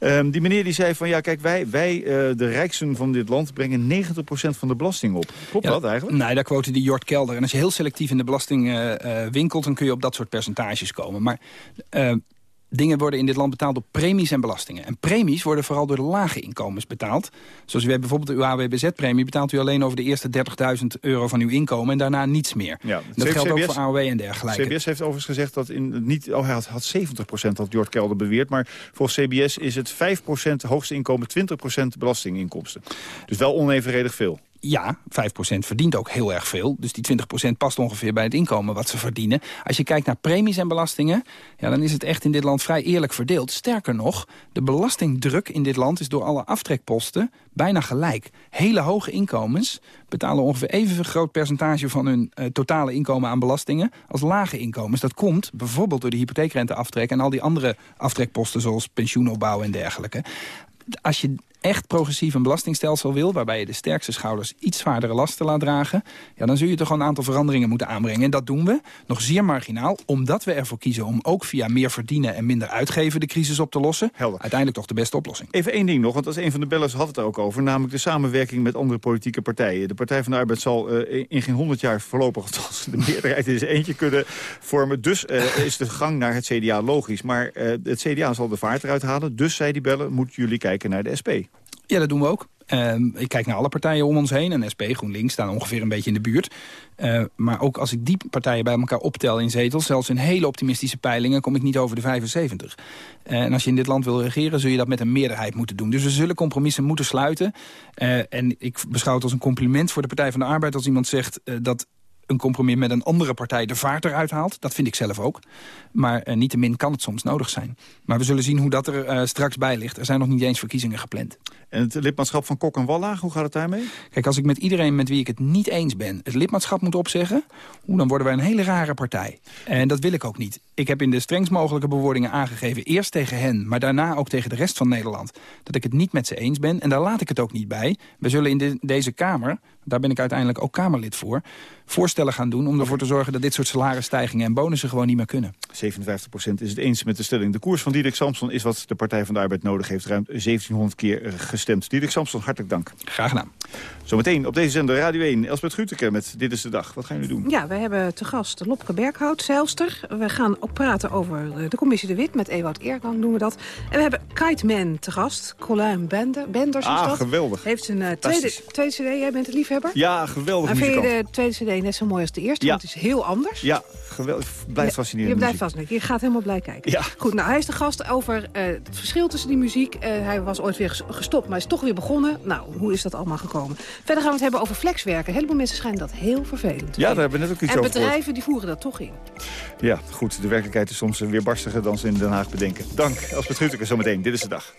Um, die meneer die zei van ja kijk wij, wij uh, de rijksten van dit land brengen 90 procent van de belasting op. Klopt ja, dat eigenlijk? Nee, daar quote die Jort Kelder. En als je heel selectief in de belasting uh, winkelt dan kun je op dat soort percentages komen. Maar dingen worden in dit land betaald door premies en belastingen. En premies worden vooral door de lage inkomens betaald. Zoals u weet bijvoorbeeld uw AWBZ-premie... betaalt u alleen over de eerste 30.000 euro van uw inkomen... en daarna niets meer. Ja, dat geldt CBS, ook voor AOW en dergelijke. CBS heeft overigens gezegd dat in niet... Oh, hij had, had 70% dat Jort Kelder beweert... maar volgens CBS is het 5% hoogste inkomen, 20% belastinginkomsten. Dus wel onevenredig veel ja, 5% verdient ook heel erg veel. Dus die 20% past ongeveer bij het inkomen wat ze verdienen. Als je kijkt naar premies en belastingen... Ja, dan is het echt in dit land vrij eerlijk verdeeld. Sterker nog, de belastingdruk in dit land is door alle aftrekposten bijna gelijk. Hele hoge inkomens betalen ongeveer even groot percentage van hun uh, totale inkomen aan belastingen als lage inkomens. Dat komt bijvoorbeeld door de hypotheekrenteaftrek en al die andere aftrekposten zoals pensioenopbouw en dergelijke. Als je echt progressief een belastingstelsel wil... waarbij je de sterkste schouders iets zwaardere lasten laat dragen... Ja, dan zul je toch gewoon een aantal veranderingen moeten aanbrengen. En dat doen we, nog zeer marginaal, omdat we ervoor kiezen... om ook via meer verdienen en minder uitgeven de crisis op te lossen. Helder. Uiteindelijk toch de beste oplossing. Even één ding nog, want als een van de bellers had het er ook over... namelijk de samenwerking met andere politieke partijen. De Partij van de Arbeid zal uh, in geen honderd jaar voorlopig... als de meerderheid in zijn eentje kunnen vormen. Dus uh, is de gang naar het CDA logisch. Maar uh, het CDA zal de vaart eruit halen. Dus, zei die bellen, moeten jullie kijken naar de SP. Ja, dat doen we ook. Uh, ik kijk naar alle partijen om ons heen. En SP, GroenLinks staan ongeveer een beetje in de buurt. Uh, maar ook als ik die partijen bij elkaar optel in zetels... zelfs in hele optimistische peilingen kom ik niet over de 75. Uh, en als je in dit land wil regeren... zul je dat met een meerderheid moeten doen. Dus we zullen compromissen moeten sluiten. Uh, en ik beschouw het als een compliment voor de Partij van de Arbeid... als iemand zegt dat een compromis met een andere partij de vaart eruit haalt. Dat vind ik zelf ook. Maar uh, niettemin kan het soms nodig zijn. Maar we zullen zien hoe dat er uh, straks bij ligt. Er zijn nog niet eens verkiezingen gepland. En het lidmaatschap van Kok en Wallaag, hoe gaat het daarmee? Kijk, als ik met iedereen met wie ik het niet eens ben... het lidmaatschap moet opzeggen... Hoe, dan worden wij een hele rare partij. En dat wil ik ook niet. Ik heb in de strengst mogelijke bewoordingen aangegeven... eerst tegen hen, maar daarna ook tegen de rest van Nederland... dat ik het niet met ze eens ben. En daar laat ik het ook niet bij. We zullen in de, deze Kamer, daar ben ik uiteindelijk ook Kamerlid voor... voorstellen gaan doen om ervoor te zorgen... dat dit soort salarisstijgingen en bonussen gewoon niet meer kunnen. 57% is het eens met de stelling. De koers van Diederik Samson is wat de Partij van de Arbeid nodig heeft. Ruim 1700 keer gestemd. Diederik Samson, hartelijk dank. Graag gedaan. Zometeen op deze zender Radio 1. Elsbeth Gruteke met Dit is de Dag. Wat gaan jullie doen? Ja, we hebben te gast Lopke Berghout, zeilster. We gaan ook praten over de commissie De Wit. Met Ewout Eergang doen we dat. En we hebben Kite Man te gast. Colin Bender, Benders is ah, dat. geweldig. Heeft een uh, tweede, tweede cd. Jij bent een liefhebber? Ja, geweldig Maar vind je de tweede cd net zo mooi als de eerste? Ja. Want het is heel anders. Ja, geweldig. Blijft fascinerend. Je blijft fascinerend. Je gaat helemaal blij kijken. Ja. Goed, nou, hij is de gast over uh, het verschil tussen die muziek. Uh, hij was ooit weer gestopt, maar is toch weer begonnen. Nou, hoe is dat allemaal gekomen? Verder gaan we het hebben over flexwerken. Een heleboel mensen schijnen dat heel vervelend Ja, daar hebben we net ook iets en over bedrijven gehoord. die voeren dat toch in. Ja, goed. De werkelijkheid is soms weer barstiger dan ze in Den Haag bedenken. Dank, Elsbeth Gruteke. Zometeen. Dit is de dag.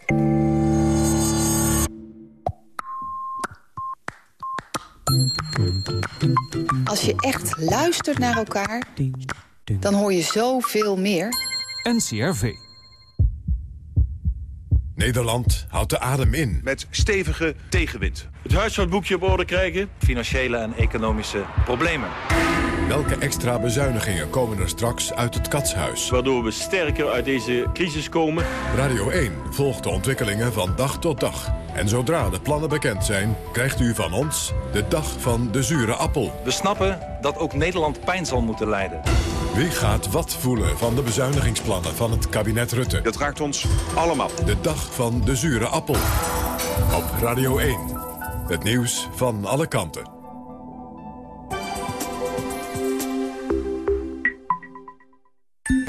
Als je echt luistert naar elkaar, dan hoor je zoveel meer. NCRV. Nederland houdt de adem in. Met stevige tegenwind. Het huishoudboekje op orde krijgen. Financiële en economische problemen. Welke extra bezuinigingen komen er straks uit het katshuis? Waardoor we sterker uit deze crisis komen. Radio 1 volgt de ontwikkelingen van dag tot dag. En zodra de plannen bekend zijn, krijgt u van ons de dag van de zure appel. We snappen dat ook Nederland pijn zal moeten lijden. Wie gaat wat voelen van de bezuinigingsplannen van het kabinet Rutte? Dat raakt ons allemaal. De dag van de zure appel. Op Radio 1. Het nieuws van alle kanten.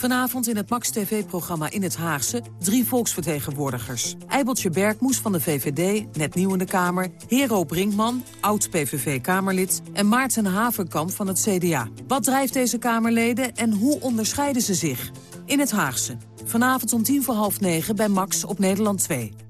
Vanavond in het Max TV-programma In het Haagse... drie volksvertegenwoordigers. Eibeltje Bergmoes van de VVD, net nieuw in de Kamer... Hero Brinkman, oud-PVV-Kamerlid... en Maarten Haverkamp van het CDA. Wat drijft deze Kamerleden en hoe onderscheiden ze zich? In het Haagse. Vanavond om tien voor half negen bij Max op Nederland 2.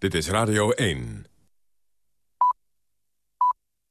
Dit is Radio 1.